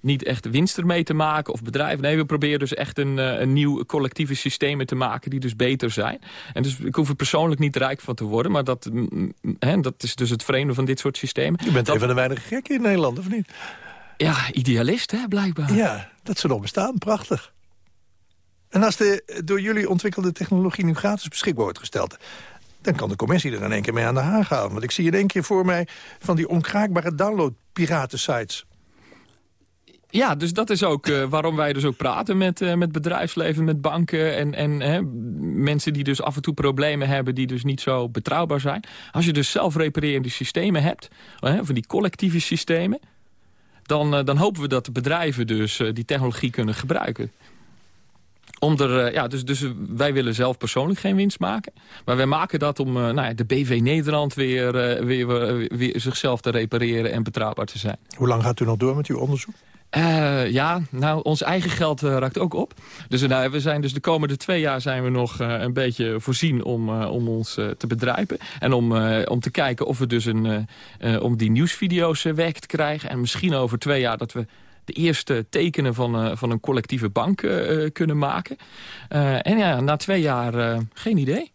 [SPEAKER 17] niet echt winst ermee te maken of bedrijven. Nee, we proberen dus echt een, eh, een nieuw collectieve systemen te maken... die dus beter zijn. En dus ik hoef er persoonlijk niet rijk van te worden... maar dat, mm, mm, hè, dat is dus het vreemde van dit soort systemen.
[SPEAKER 12] U bent
[SPEAKER 17] dat,
[SPEAKER 12] een van de weinige gekken in Nederland, of niet?
[SPEAKER 17] Ja, idealist, hè, blijkbaar.
[SPEAKER 12] Ja, dat ze nog bestaan. Prachtig. En als de door jullie ontwikkelde technologie nu gratis beschikbaar wordt gesteld... dan kan de commissie er in één keer mee aan de haag gaan. Want ik zie in één keer voor mij van die onkraakbare download-piraten-sites.
[SPEAKER 17] Ja, dus dat is ook eh, waarom wij dus ook praten met, eh, met bedrijfsleven, met banken en, en hè, mensen die dus af en toe problemen hebben die dus niet zo betrouwbaar zijn. Als je dus zelfreparerende systemen hebt, hè, van die collectieve systemen, dan, eh, dan hopen we dat de bedrijven dus die technologie kunnen gebruiken. Om er, eh, ja, dus, dus wij willen zelf persoonlijk geen winst maken. Maar wij maken dat om eh, nou ja, de BV Nederland weer, eh, weer, weer, weer zichzelf te repareren en betrouwbaar te zijn.
[SPEAKER 12] Hoe lang gaat u nog door met uw onderzoek?
[SPEAKER 17] Ja, nou, ons eigen geld raakt ook op. Dus nou, we zijn dus de komende twee jaar zijn we nog een beetje voorzien om, om ons te bedrijven. En om, om te kijken of we dus een, om die nieuwsvideo's werk te krijgen. En misschien over twee jaar dat we de eerste tekenen van, van een collectieve bank kunnen maken. en ja, na twee jaar geen idee.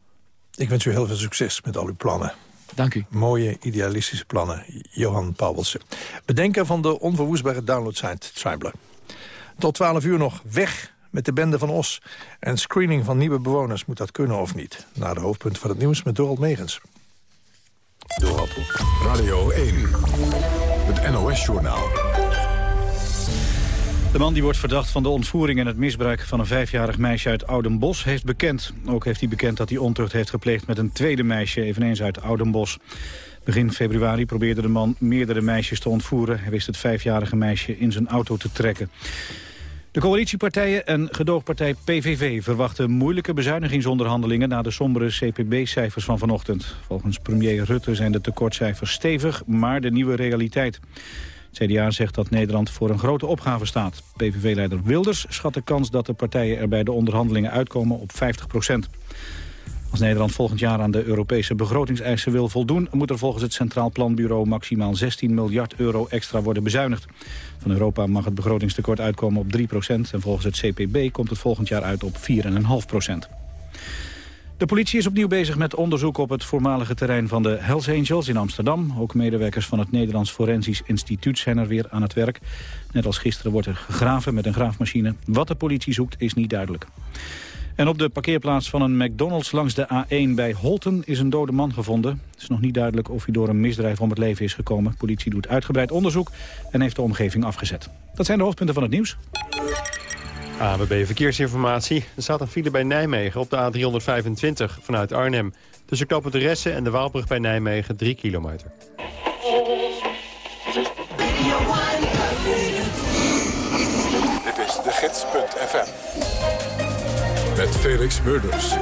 [SPEAKER 12] Ik wens u heel veel succes met al uw plannen.
[SPEAKER 17] Dank u.
[SPEAKER 12] Mooie, idealistische plannen. Johan Pauwelsen. Bedenker van de onverwoestbare downloadsite Tribler. Tot 12 uur nog weg met de bende van Os. En screening van nieuwe bewoners moet dat kunnen of niet. Na de hoofdpunt van het nieuws met Dorald Megens.
[SPEAKER 1] Dorald. Radio 1. Het NOS-journaal.
[SPEAKER 2] De man die wordt verdacht van de ontvoering en het misbruik van een vijfjarig meisje uit Oudenbos heeft bekend. Ook heeft hij bekend dat hij ontucht heeft gepleegd met een tweede meisje, eveneens uit Oudenbos. Begin februari probeerde de man meerdere meisjes te ontvoeren. Hij wist het vijfjarige meisje in zijn auto te trekken. De coalitiepartijen en gedoogpartij PVV verwachten moeilijke bezuinigingsonderhandelingen na de sombere CPB-cijfers van vanochtend. Volgens premier Rutte zijn de tekortcijfers stevig, maar de nieuwe realiteit. CDA zegt dat Nederland voor een grote opgave staat. PVV-leider Wilders schat de kans dat de partijen er bij de onderhandelingen uitkomen op 50 procent. Als Nederland volgend jaar aan de Europese begrotingseisen wil voldoen... moet er volgens het Centraal Planbureau maximaal 16 miljard euro extra worden bezuinigd. Van Europa mag het begrotingstekort uitkomen op 3 procent... en volgens het CPB komt het volgend jaar uit op 4,5 procent. De politie is opnieuw bezig met onderzoek op het voormalige terrein van de Hells Angels in Amsterdam. Ook medewerkers van het Nederlands Forensisch Instituut zijn er weer aan het werk. Net als gisteren wordt er gegraven met een graafmachine. Wat de politie zoekt is niet duidelijk. En op de parkeerplaats van een McDonald's langs de A1 bij Holten is een dode man gevonden. Het is nog niet duidelijk of hij door een misdrijf om het leven is gekomen. politie doet uitgebreid onderzoek en heeft de omgeving afgezet. Dat zijn de hoofdpunten van het nieuws.
[SPEAKER 18] ABB Verkeersinformatie. Er staat een file bij Nijmegen op de A325 vanuit Arnhem. Tussen knopen de Ressen en de Waalbrug bij Nijmegen 3 kilometer.
[SPEAKER 1] Dit is de gids.fm. Met Felix Murders.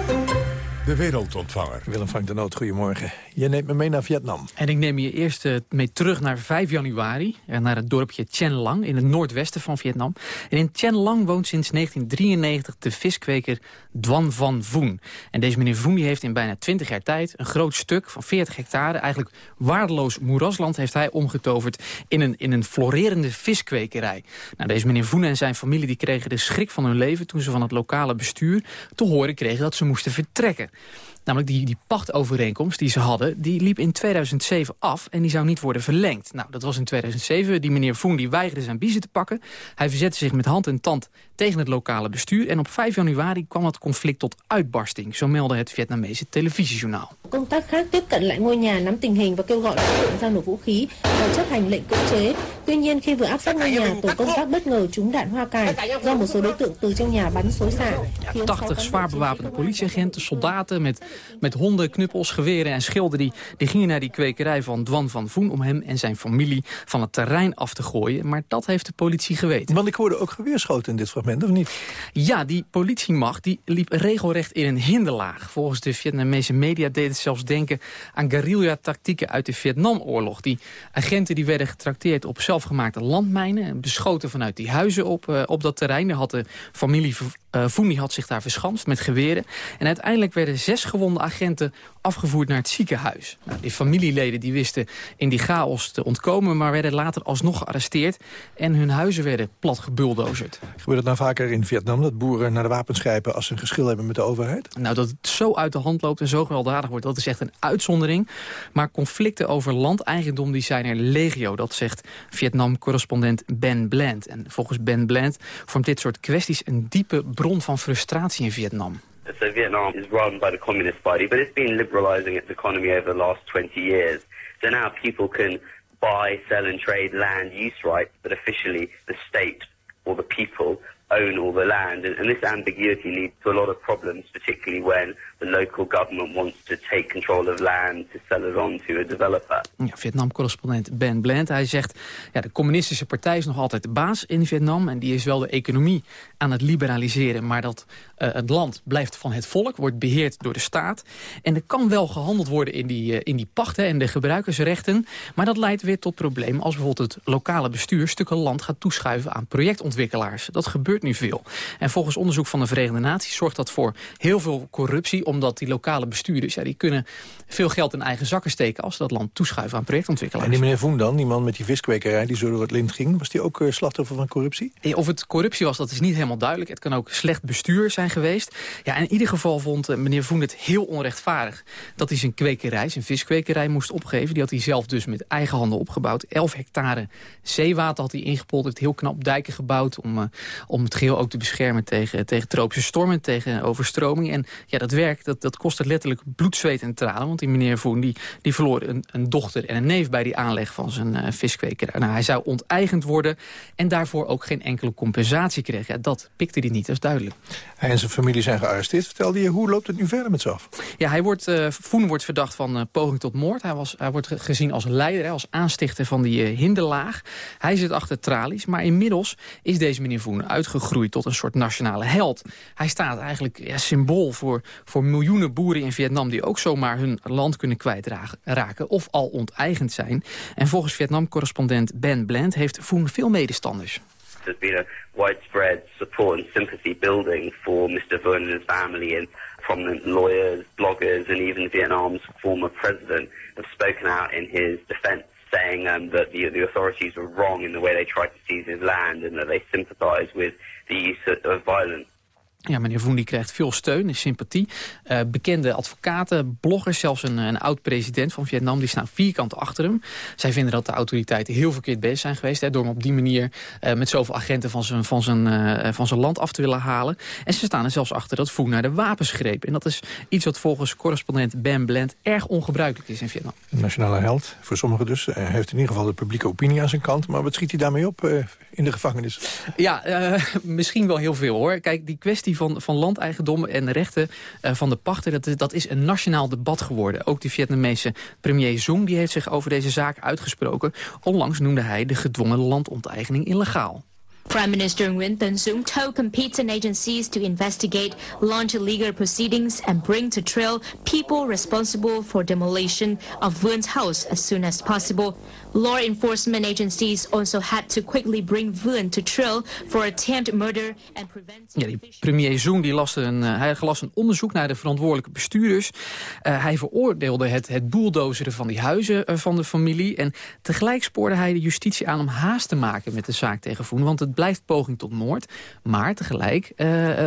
[SPEAKER 1] De wereldontvanger.
[SPEAKER 12] Willem Frank de Noot, goedemorgen. Je neemt me mee naar Vietnam.
[SPEAKER 19] En ik neem je eerst uh, mee terug naar 5 januari. Uh, naar het dorpje Chen Lang in het noordwesten van Vietnam. En in Chen Lang woont sinds 1993 de viskweker Duan Van Voen. En deze meneer Voen die heeft in bijna 20 jaar tijd... een groot stuk van 40 hectare, eigenlijk waardeloos moerasland... heeft hij omgetoverd in een, in een florerende viskwekerij. Nou, deze meneer Voen en zijn familie die kregen de schrik van hun leven... toen ze van het lokale bestuur te horen kregen dat ze moesten vertrekken. Namelijk die, die pachtovereenkomst die ze hadden, die liep in 2007 af en die zou niet worden verlengd. Nou, dat was in 2007. Die meneer Voen die weigerde zijn biezen te pakken. Hij verzette zich met hand en tand tegen het lokale bestuur. En op 5 januari kwam het conflict tot uitbarsting. Zo meldde het Vietnamese televisiejournaal.
[SPEAKER 20] Công tác khác tiếp cận lại ngôi nhà nắm tình hình và kêu gọi đối tượng giao nổ vũ khí và chấp hành lệnh cưỡng chế. Tuy nhiên khi vừa áp sát ngôi nhà, tổ công tác bất ngờ trúng đạn hoa cải do một số đối tượng từ trong nhà bắn xối xả.
[SPEAKER 19] Ja, 80 zwaar bewapende politieagenten, soldaten met, met honden, knuppels, geweren en schilden... Die, die gingen naar die kwekerij van Dwan van Voen om hem en zijn familie van het terrein af te gooien. Maar dat heeft de politie geweten.
[SPEAKER 12] Want ik hoorde ook geweerschoten in dit fragment, of niet?
[SPEAKER 19] Ja, die politiemacht die liep regelrecht in een hinderlaag. Volgens de Vietnamese media deed het zelfs denken aan guerrilla-tactieken uit de Vietnamoorlog. Die agenten die werden getrakteerd op zelfgemaakte landmijnen... beschoten vanuit die huizen op, uh, op dat terrein. Daar had de familie uh, Foeni had zich daar verschanst met geweren. En uiteindelijk werden zes gewonde agenten afgevoerd naar het ziekenhuis. Nou, die familieleden die wisten in die chaos te ontkomen... maar werden later alsnog gearresteerd en hun huizen werden plat gebuldozerd.
[SPEAKER 12] Gebeurt het nou vaker in Vietnam dat boeren naar de wapens grijpen... als ze een geschil hebben met de overheid?
[SPEAKER 19] Nou, dat het zo uit de hand loopt en zo gewelddadig wordt... dat is echt een uitzondering. Maar conflicten over landeigendom die zijn er legio. Dat zegt Vietnam-correspondent Ben Bland. En volgens Ben Bland vormt dit soort kwesties een diepe bron van frustratie in Vietnam.
[SPEAKER 21] So Vietnam is run by the Communist Party, but it's been liberalizing its economy over the last 20 years. So now people can buy, sell and trade land use rights, but officially the state or the people own all the land. And, and this ambiguity leads to a lot of problems, particularly when the local government wants to take control of land to sell it on to a developer.
[SPEAKER 19] Ja, Vietnam-correspondent Ben Bland, hij zegt... Ja, de communistische partij is nog altijd de baas in Vietnam... en die is wel de economie aan het liberaliseren... maar dat het land blijft van het volk, wordt beheerd door de staat. En er kan wel gehandeld worden in die, uh, in die pachten en de gebruikersrechten... maar dat leidt weer tot problemen als bijvoorbeeld het lokale bestuur... stukken land gaat toeschuiven aan projectontwikkelaars. Dat gebeurt nu veel. En volgens onderzoek van de Verenigde Naties zorgt dat voor heel veel corruptie omdat die lokale bestuurders... Ja, die kunnen veel geld in eigen zakken steken... als ze dat land toeschuiven aan projectontwikkelaars.
[SPEAKER 12] En die meneer Voen dan, die man met die viskwekerij... die zo door het lint ging, was die ook uh, slachtoffer van corruptie?
[SPEAKER 19] Eh, Of het corruptie was, dat is niet helemaal duidelijk. Het kan ook slecht bestuur zijn geweest. Ja, in ieder geval vond uh, meneer Voen het heel onrechtvaardig... dat hij zijn kwekerij, zijn viskwekerij moest opgeven. Die had hij zelf dus met eigen handen opgebouwd. 11 hectare zeewater had hij ingepolderd. Heel knap dijken gebouwd om, uh, om het geheel ook te beschermen... tegen, tegen tropische stormen, tegen overstroming. En ja, dat werk, dat, dat kostte letterlijk bloed, zweet en tranen. Want die meneer Voen die, die verloor een, een dochter en een neef... bij die aanleg van zijn uh, viskwekerij. Nou, hij zou onteigend worden en daarvoor ook geen enkele compensatie kreeg. Dat pikte hij niet, dat is duidelijk.
[SPEAKER 12] En zijn familie zijn gearresteerd. Vertelde je, hoe loopt het nu verder met ze af?
[SPEAKER 19] Ja, hij wordt, uh, wordt verdacht van uh, poging tot moord. Hij, was, hij wordt gezien als leider, als aanstichter van die uh, hinderlaag. Hij zit achter tralies, maar inmiddels is deze meneer Voen uitgegroeid tot een soort nationale held. Hij staat eigenlijk ja, symbool voor, voor miljoenen boeren in Vietnam... die ook zomaar hun land kunnen kwijtraken of al onteigend zijn. En volgens Vietnam-correspondent Ben Bland heeft Voen veel medestanders.
[SPEAKER 21] There's been a widespread support and sympathy building for Mr. Vern and his family and prominent lawyers, bloggers and even Vietnam's former president have spoken out in his defense saying um, that the, the authorities were wrong in the way they tried to seize his land and that they sympathize with the use of violence.
[SPEAKER 19] Ja, meneer Voen die krijgt veel steun en sympathie. Uh, bekende advocaten, bloggers, zelfs een, een oud-president van Vietnam... die staan vierkant achter hem. Zij vinden dat de autoriteiten heel verkeerd bezig zijn geweest... Hè, door hem op die manier uh, met zoveel agenten van zijn, van, zijn, uh, van zijn land af te willen halen. En ze staan er zelfs achter dat Voen naar de wapens greep. En dat is iets wat volgens correspondent Ben Bland erg ongebruikelijk is in Vietnam.
[SPEAKER 12] Nationale held, voor sommigen dus. Hij heeft in ieder geval de publieke opinie aan zijn kant. Maar wat schiet hij daarmee op in de gevangenis?
[SPEAKER 19] Ja, misschien wel heel veel hoor. Kijk, die kwestie van, van landeigendom en rechten uh, van de pachter... Dat, dat is een nationaal debat geworden. Ook de Vietnamese premier Zoong die heeft zich over deze zaak uitgesproken. Onlangs noemde hij de gedwongen landonteigening illegaal.
[SPEAKER 22] Prime Minister Nguyen Tân Dung told competent agencies to investigate, launch legal proceedings and bring to trial people responsible for demolition of Vuon's house as soon as possible. Law enforcement agencies also had to quickly bring Vuon to trial for attempt murder and prevent...
[SPEAKER 19] Ja, die premier Zoong die las een, uh, hij las een onderzoek naar de verantwoordelijke bestuurders. Uh, hij veroordeelde het, het bulldozeren van die huizen uh, van de familie. En tegelijk spoorde hij de justitie aan om haast te maken met de zaak tegen Voen. Want het blijft poging tot moord. Maar tegelijk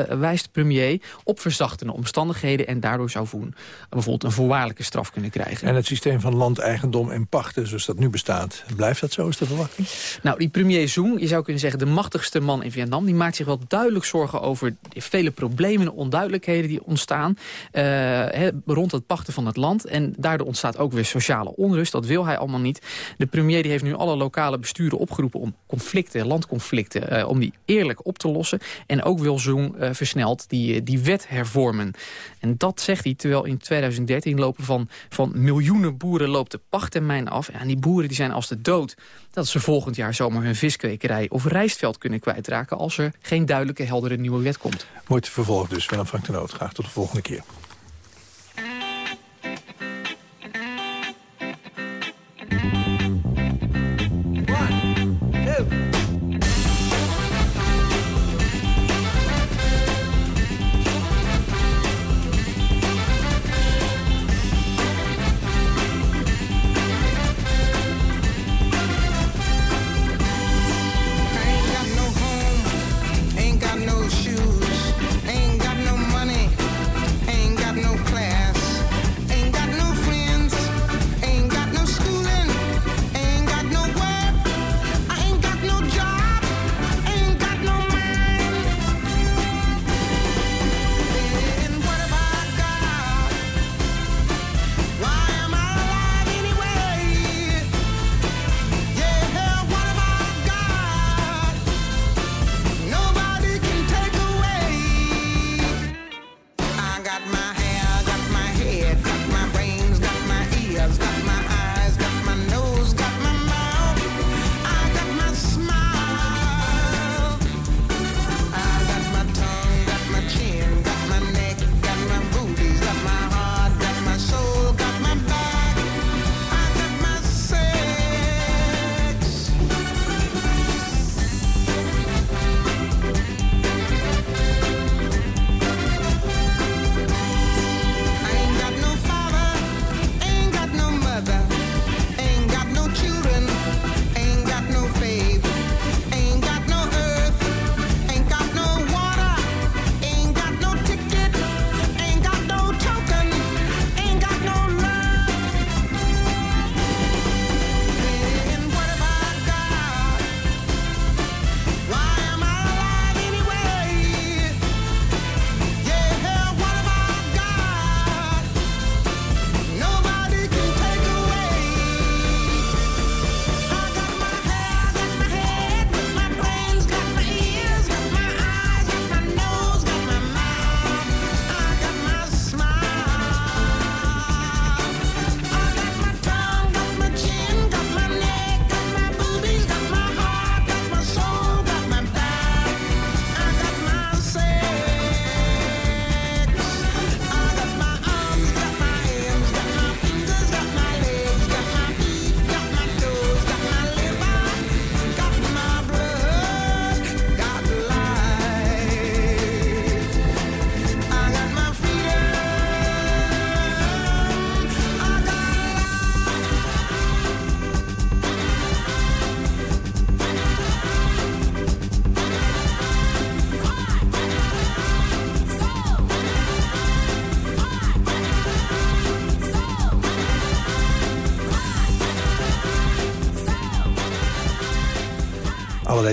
[SPEAKER 19] wijst de premier op verzachtende omstandigheden. En daardoor zou Voen bijvoorbeeld een voorwaardelijke straf kunnen krijgen.
[SPEAKER 12] En het systeem van landeigendom en pachten, zoals dat nu bestaat Blijft dat zo, is de verwachting?
[SPEAKER 19] Nou, die premier Zoong, je zou kunnen zeggen de machtigste man in Vietnam... die maakt zich wel duidelijk zorgen over vele problemen en onduidelijkheden die ontstaan... He, rond het pachten van het land. En daardoor ontstaat ook weer sociale onrust. Dat wil hij allemaal niet. De premier die heeft nu alle lokale besturen opgeroepen om conflicten, landconflicten... Uh, om die eerlijk op te lossen. En ook wil Zoong uh, versneld die, die wet hervormen. En dat zegt hij terwijl in 2013 lopen van, van miljoenen boeren loopt de pachttermijn af. En die boeren die zijn als de dood dat ze volgend jaar zomaar hun viskwekerij of rijstveld kunnen kwijtraken... als er geen duidelijke, heldere nieuwe wet komt.
[SPEAKER 12] Mooi vervolg dus, Willem Frank de Noot. Graag tot de volgende keer.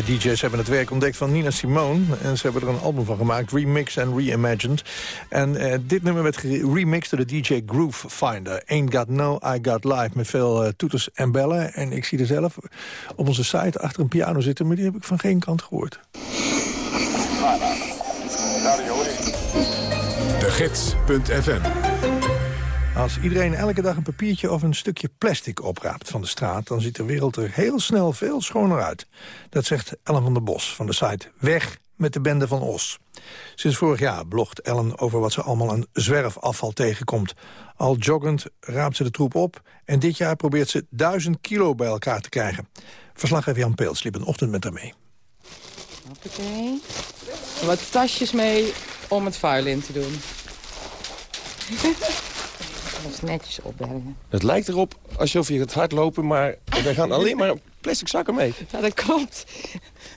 [SPEAKER 12] DJ's hebben het werk ontdekt van Nina Simone. En ze hebben er een album van gemaakt, Remix en Reimagined. En eh, dit nummer werd geremixed door de DJ Groove Finder. Ain't Got No, I Got Live. Met veel eh, toeters en bellen. En ik zie er zelf op onze site achter een piano zitten. Maar die heb ik van geen kant gehoord.
[SPEAKER 1] De Gids.fm
[SPEAKER 12] Als iedereen elke dag een papiertje of een stukje plastic opraapt van de straat... dan ziet de wereld er heel snel veel schoner uit. Dat zegt Ellen van der Bos van de site Weg met de bende van Os. Sinds vorig jaar blogt Ellen over wat ze allemaal aan zwerfafval tegenkomt. Al joggend raapt ze de troep op... en dit jaar probeert ze duizend kilo bij elkaar te krijgen. Verslaggever Jan Peels liep een ochtend met haar mee.
[SPEAKER 23] Hoppakee. Wat tasjes mee om het vuil in te doen. Netjes opbergen.
[SPEAKER 24] Het lijkt erop alsof je gaat hardlopen, maar er gaan alleen maar plastic zakken mee.
[SPEAKER 23] Ja, dat klopt.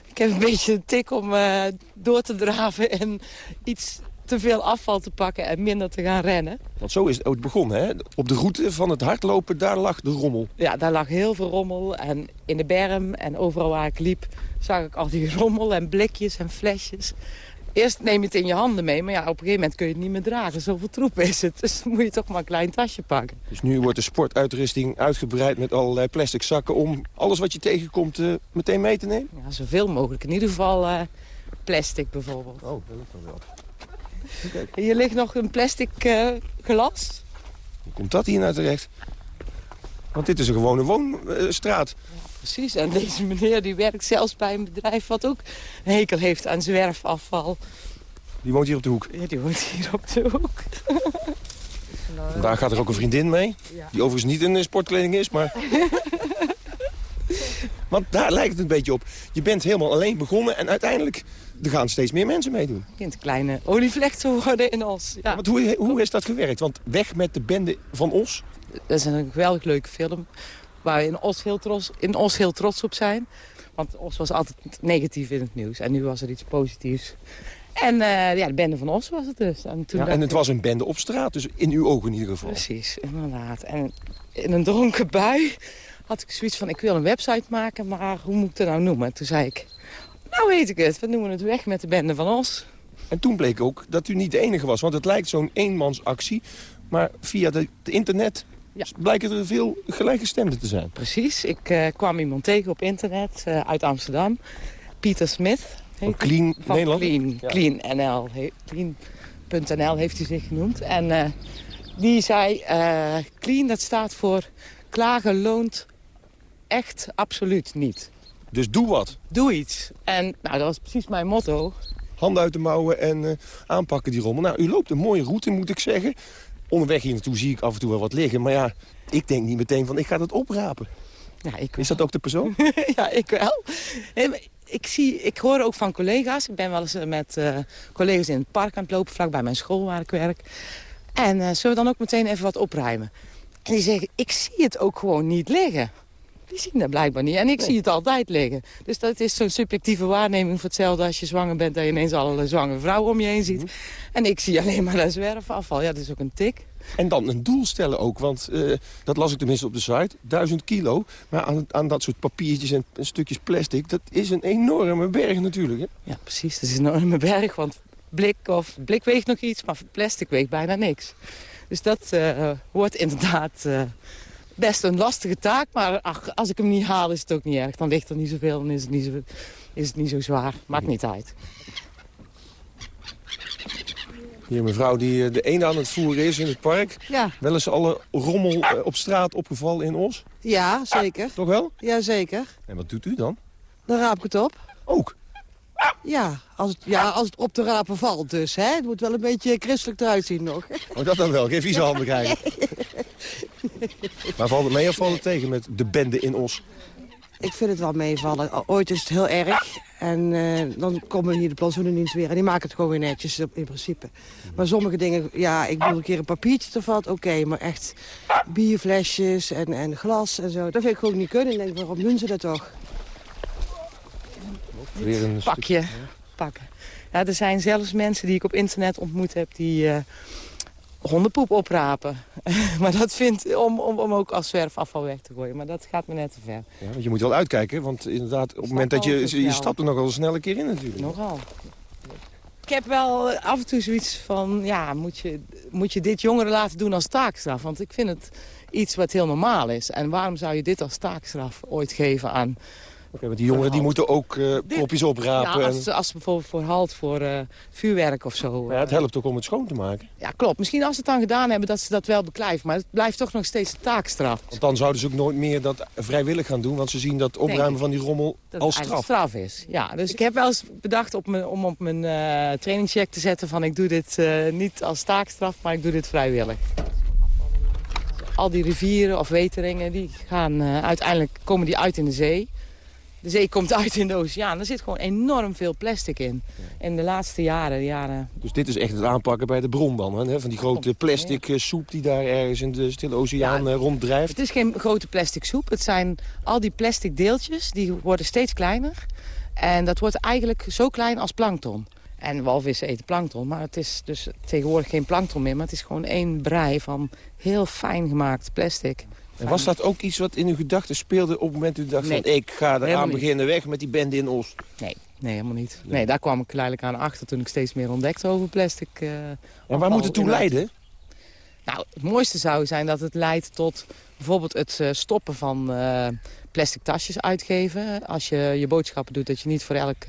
[SPEAKER 23] Ik heb een beetje een tik om eh, door te draven en iets te veel afval te pakken en minder te gaan rennen.
[SPEAKER 24] Want zo is het ook begonnen, hè? Op de route van het hardlopen, daar lag de rommel.
[SPEAKER 23] Ja, daar lag heel veel rommel. En in de berm en overal waar ik liep zag ik al die rommel en blikjes en flesjes. Eerst neem je het in je handen mee, maar ja, op een gegeven moment kun je het niet meer dragen. Zoveel troep is het, dus dan moet je toch maar een klein tasje pakken.
[SPEAKER 24] Dus nu wordt de sportuitrusting uitgebreid met allerlei plastic zakken... om alles wat je tegenkomt uh, meteen mee te nemen?
[SPEAKER 23] Ja, zoveel mogelijk. In ieder geval uh, plastic bijvoorbeeld.
[SPEAKER 24] Oh, dat dan wel.
[SPEAKER 23] Hier ligt nog een plastic uh, glas.
[SPEAKER 24] Hoe komt dat hier nou terecht? Want dit is een gewone woonstraat.
[SPEAKER 23] Precies, en deze meneer die werkt zelfs bij een bedrijf... wat ook een hekel heeft aan zwerfafval.
[SPEAKER 24] Die woont hier op de hoek?
[SPEAKER 23] Ja, die woont hier op de hoek.
[SPEAKER 24] Daar gaat er ook een vriendin mee.
[SPEAKER 23] Ja.
[SPEAKER 24] Die overigens niet in sportkleding is, maar... Want daar lijkt het een beetje op. Je bent helemaal alleen begonnen en uiteindelijk... er gaan steeds meer mensen meedoen.
[SPEAKER 23] Een kleine olievlek te worden in Os. Ja.
[SPEAKER 24] Want hoe, hoe is dat gewerkt? Want weg met de bende van Os?
[SPEAKER 23] Dat is een geweldig leuke film waar we in Os heel trots, in Os heel trots op zijn. Want Os was altijd negatief in het nieuws. En nu was er iets positiefs. En uh, ja, de bende van Os was het dus.
[SPEAKER 24] En, toen ja, en het was een bende op straat, dus in uw ogen in ieder geval.
[SPEAKER 23] Precies, inderdaad. En in een dronken bui had ik zoiets van, ik wil een website maken, maar hoe moet ik het nou noemen? Toen zei ik, nou weet ik het, we noemen het weg met de bende van Os.
[SPEAKER 24] En toen bleek ook dat u niet de enige was, want het lijkt zo'n eenmansactie. Maar via de internet ja. blijken er veel gelijkgestemden te zijn.
[SPEAKER 23] Precies. Ik uh, kwam iemand tegen op internet uh, uit Amsterdam. Pieter Smith.
[SPEAKER 24] Van Clean
[SPEAKER 23] van
[SPEAKER 24] Nederland?
[SPEAKER 23] Clean, NL. Clean.nl heeft hij zich genoemd. En uh, die zei, Clean dat staat voor klagen loont echt absoluut niet.
[SPEAKER 24] Dus doe wat.
[SPEAKER 23] Doe iets. En nou, dat was precies mijn motto.
[SPEAKER 24] Handen uit de mouwen en aanpakken die rommel. Nou, u loopt een mooie route, moet ik zeggen. Onderweg hier naartoe zie ik af en toe wel wat liggen. Maar ja, ik denk niet meteen van ik ga dat oprapen.
[SPEAKER 23] Ja, ik
[SPEAKER 24] Is dat ook de persoon?
[SPEAKER 23] ja, ik wel. Ik, zie, ik hoor ook van collega's. Ik ben wel eens met uh, collega's in het park aan het lopen, vlak bij mijn school waar ik werk. En uh, zullen we dan ook meteen even wat opruimen? En die zeggen, ik zie het ook gewoon niet liggen. Die zien dat blijkbaar niet. En ik nee. zie het altijd liggen. Dus dat is zo'n subjectieve waarneming voor hetzelfde als je zwanger bent... dat je ineens alle zwangere vrouwen om je heen ziet. Mm -hmm. En ik zie alleen maar dat zwerfafval. Ja, dat is ook een tik.
[SPEAKER 24] En dan een doel stellen ook, want uh, dat las ik tenminste op de site. Duizend kilo, maar aan, aan dat soort papiertjes en, en, stukjes plastic... dat is een enorme berg natuurlijk, hè?
[SPEAKER 23] Ja, precies. Dat is een enorme berg, want blik, of, blik weegt nog iets... maar plastic weegt bijna niks. Dus dat uh, wordt inderdaad... Uh, best een lastige taak, maar ach, als ik hem niet haal is het ook niet erg. Dan ligt er niet zoveel en is het niet zo, is het niet zo zwaar. Maakt niet uit.
[SPEAKER 24] Hier mevrouw die de ene aan het voeren is in het park.
[SPEAKER 25] Ja.
[SPEAKER 24] Wel eens alle rommel op straat opgevallen in Os?
[SPEAKER 25] Ja, zeker.
[SPEAKER 24] Toch wel?
[SPEAKER 25] Ja, zeker.
[SPEAKER 24] En wat doet u dan?
[SPEAKER 25] Dan raap ik het op.
[SPEAKER 24] Ook?
[SPEAKER 25] Ja, als het, ja, als het op te rapen valt dus. Hè? Het moet wel een beetje christelijk eruit zien nog.
[SPEAKER 24] Oh, dat dan wel. Geen vieze handen krijgen. maar valt het mee of valt het tegen met de bende in Os?
[SPEAKER 25] Ik vind het wel meevallen. Ooit is het heel erg. En uh, dan komen hier de plantsoenendienst weer. En die maken het gewoon weer netjes in principe. Maar sommige dingen, ja, ik bedoel een keer een papiertje te vat. Oké, okay, maar echt bierflesjes en, en glas en zo. Dat vind ik gewoon niet kunnen. Ik denk, waarom doen ze dat toch?
[SPEAKER 24] Weer een
[SPEAKER 23] Pakje. Pakken. Ja, er zijn zelfs mensen die ik op internet ontmoet heb... die uh, hondenpoep oprapen. maar dat vindt om, om, om ook als zwerfafval weg te gooien. Maar dat gaat me net te ver.
[SPEAKER 24] Ja, want je moet wel uitkijken, want inderdaad, op het moment dat je... Je stapt er nogal snel een keer in natuurlijk.
[SPEAKER 23] Nogal. Ik heb wel af en toe zoiets van, ja, moet je, moet je dit jongeren laten doen als taakstraf? Want ik vind het iets wat heel normaal is. En waarom zou je dit als taakstraf ooit geven aan
[SPEAKER 24] Oké, maar die jongeren die moeten ook uh, propjes oprapen.
[SPEAKER 23] Ja, als, ze, als bijvoorbeeld voor halt voor uh, vuurwerk of zo.
[SPEAKER 24] Ja, het helpt ook om het schoon te maken.
[SPEAKER 23] Ja, klopt. Misschien als ze het dan gedaan hebben dat ze dat wel beklijven. Maar het blijft toch nog steeds een taakstraf.
[SPEAKER 24] Want dan zouden ze ook nooit meer dat vrijwillig gaan doen. Want ze zien dat opruimen van die rommel als straf.
[SPEAKER 23] straf is. Ja, dus ik heb wel eens bedacht op mijn, om op mijn uh, trainingscheck te zetten van ik doe dit niet als taakstraf, maar ik doe dit vrijwillig al die rivieren of weteringen, die gaan uiteindelijk komen die uit in de zee de zee komt uit in de oceaan. Er zit gewoon enorm veel plastic in. In de laatste jaren, jaren...
[SPEAKER 24] Dus dit is echt het aanpakken bij de bron dan, hè? Van die grote plastic eh, soep die daar ergens in de stille oceaan ja, eh, ronddrijft.
[SPEAKER 23] Het is geen grote plastic soep. Het zijn al die plastic deeltjes, die worden steeds kleiner. En dat wordt eigenlijk zo klein als plankton. En walvissen eten plankton, maar het is dus tegenwoordig geen plankton meer. Maar het is gewoon één brei van heel fijn gemaakt plastic.
[SPEAKER 24] En was dat ook iets wat in uw gedachten speelde op het moment dat u dacht van... ik ga eraan beginnen weg met die bende in Os?
[SPEAKER 23] Nee, nee helemaal niet. Nee, daar kwam ik geleidelijk aan achter toen ik steeds meer ontdekte over plastic. Uh,
[SPEAKER 24] en waar moet het toe leiden?
[SPEAKER 23] Nou, het mooiste zou zijn dat het leidt tot bijvoorbeeld het uh, stoppen van uh, plastic tasjes uitgeven. Als je je boodschappen doet, dat je niet voor elk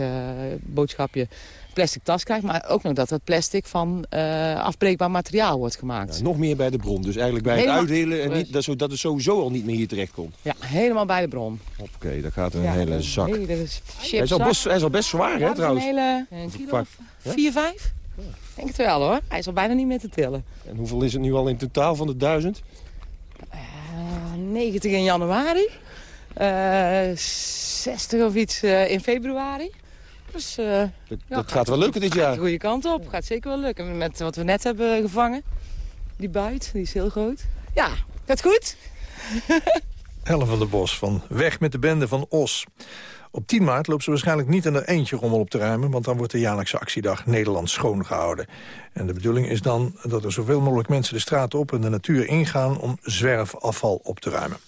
[SPEAKER 23] boodschapje plastic tas krijgt. Maar ook nog dat het plastic van uh, afbreekbaar materiaal wordt gemaakt.
[SPEAKER 24] Ja, nog meer bij de bron. Dus eigenlijk bij het uitdelen. En niet, dat, het sowieso al niet meer hier terecht komt.
[SPEAKER 23] Ja, helemaal bij de bron.
[SPEAKER 24] Oké, okay, daar gaat een ja, hele zak.
[SPEAKER 23] Hele
[SPEAKER 24] hij, is al best, hij is al best zwaar, hè, trouwens?
[SPEAKER 23] Een hele een kilo of 4, 5? Ja. Denk het wel, hoor. Hij is al bijna niet meer te tillen.
[SPEAKER 24] En hoeveel is het nu al in totaal van de duizend?
[SPEAKER 23] Uh, 90 in januari. Uh, eh, 60 of iets uh, in februari. Dus, uh,
[SPEAKER 24] dat, ja, dat gaat wel lukken dit jaar.
[SPEAKER 23] de goede kant op. Gaat zeker wel lukken. Met wat we net hebben gevangen. Die buit, die is heel groot. Ja, gaat goed.
[SPEAKER 12] Helen van der Bos van Weg met de Bende van Os. Op 10 maart loopt ze waarschijnlijk niet in er eentje rommel op te ruimen... want dan wordt de jaarlijkse actiedag Nederland schoongehouden. En de bedoeling is dan dat er zoveel mogelijk mensen de straat op... en de natuur ingaan om zwerfafval op te ruimen.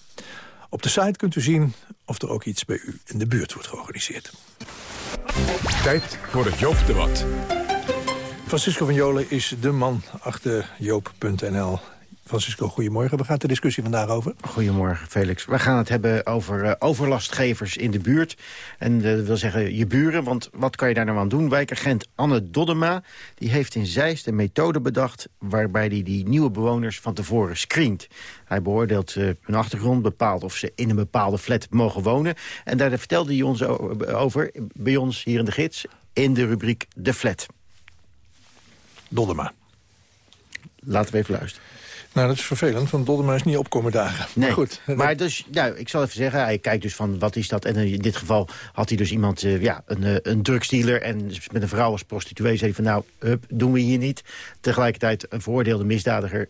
[SPEAKER 12] Op de site kunt u zien of er ook iets bij u in de buurt wordt georganiseerd.
[SPEAKER 1] Tijd voor het Joop-debat.
[SPEAKER 12] Francisco van Jolen is de man achter Joop.nl. Francisco, goedemorgen. Waar gaat de discussie vandaag over?
[SPEAKER 26] Goedemorgen, Felix. We gaan het hebben over uh, overlastgevers in de buurt. En uh, dat wil zeggen je buren, want wat kan je daar nou aan doen? Wijkagent Anne Doddema die heeft in Zeist een methode bedacht... waarbij hij die, die nieuwe bewoners van tevoren screent. Hij beoordeelt uh, hun achtergrond, bepaalt of ze in een bepaalde flat mogen wonen. En daar vertelde hij ons over bij ons hier in de gids... in de rubriek De Flat.
[SPEAKER 12] Doddema.
[SPEAKER 26] Laten we even luisteren.
[SPEAKER 12] Nou, dat is vervelend, want Doddema is niet opkomen dagen.
[SPEAKER 26] Nee, maar goed. Maar dus, ja, ik zal even zeggen, hij kijkt dus van wat is dat. En in dit geval had hij dus iemand, uh, ja, een, uh, een drugsdealer... en met een vrouw als prostituee zei van nou, hup, doen we hier niet. Tegelijkertijd een veroordeelde misdadiger,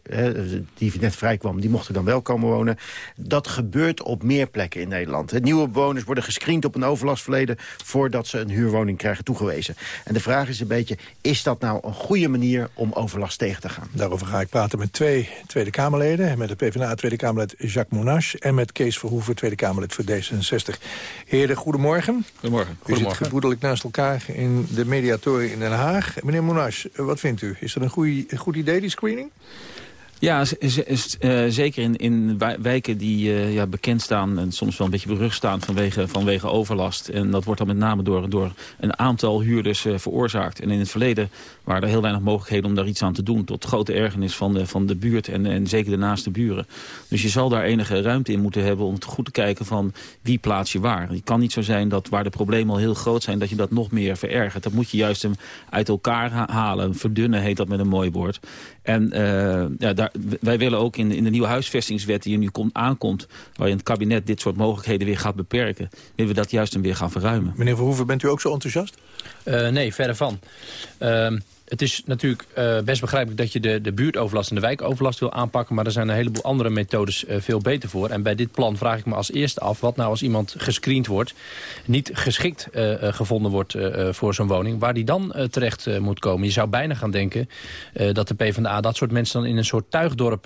[SPEAKER 26] die net vrijkwam... die mocht er dan wel komen wonen. Dat gebeurt op meer plekken in Nederland. De nieuwe bewoners worden gescreend op een overlastverleden... voordat ze een huurwoning krijgen toegewezen. En de vraag is een beetje, is dat nou een goede manier om overlast tegen te gaan?
[SPEAKER 12] Daarover ga ik praten met twee Tweede Kamerleden. Met de PvdA Tweede Kamerlid Jacques Monash. En met Kees Verhoeven, Tweede Kamerlid voor D66. Heren, goedemorgen.
[SPEAKER 17] Goedemorgen.
[SPEAKER 12] U zit gebroedelijk naast elkaar in de mediatoren in Den Haag. Meneer Monash, wat vindt u? Is dat een, goeie, een goed idee, die screening?
[SPEAKER 27] Ja, uh, zeker in, in wijken die uh, ja, bekend staan en soms wel een beetje berucht staan vanwege, vanwege overlast. En dat wordt dan met name door, door een aantal huurders uh, veroorzaakt. En in het verleden waren er heel weinig mogelijkheden om daar iets aan te doen. Tot grote ergernis van de, van de buurt en, en zeker de naaste buren. Dus je zal daar enige ruimte in moeten hebben om goed te kijken van wie plaats je waar. Het kan niet zo zijn dat waar de problemen al heel groot zijn, dat je dat nog meer verergert. Dat moet je juist uit elkaar halen. Verdunnen heet dat met een mooi woord. En ja, daar wij willen ook in, in de nieuwe huisvestingswet die er nu komt, aankomt... waarin het kabinet dit soort mogelijkheden weer gaat beperken... willen we dat juist dan weer gaan verruimen.
[SPEAKER 12] Meneer Verhoeven, bent u ook zo enthousiast?
[SPEAKER 28] Uh, nee, verre van. Het is natuurlijk uh, best begrijpelijk dat je de, de buurtoverlast en de wijkoverlast wil aanpakken. Maar er zijn een heleboel andere methodes uh, veel beter voor. En bij dit plan vraag ik me als eerste af, wat nou als iemand gescreend wordt, niet geschikt uh, gevonden wordt voor zo'n woning, waar die dan terecht moet komen. Je zou bijna gaan denken dat de PvdA dat soort mensen dan in een soort tuigdorp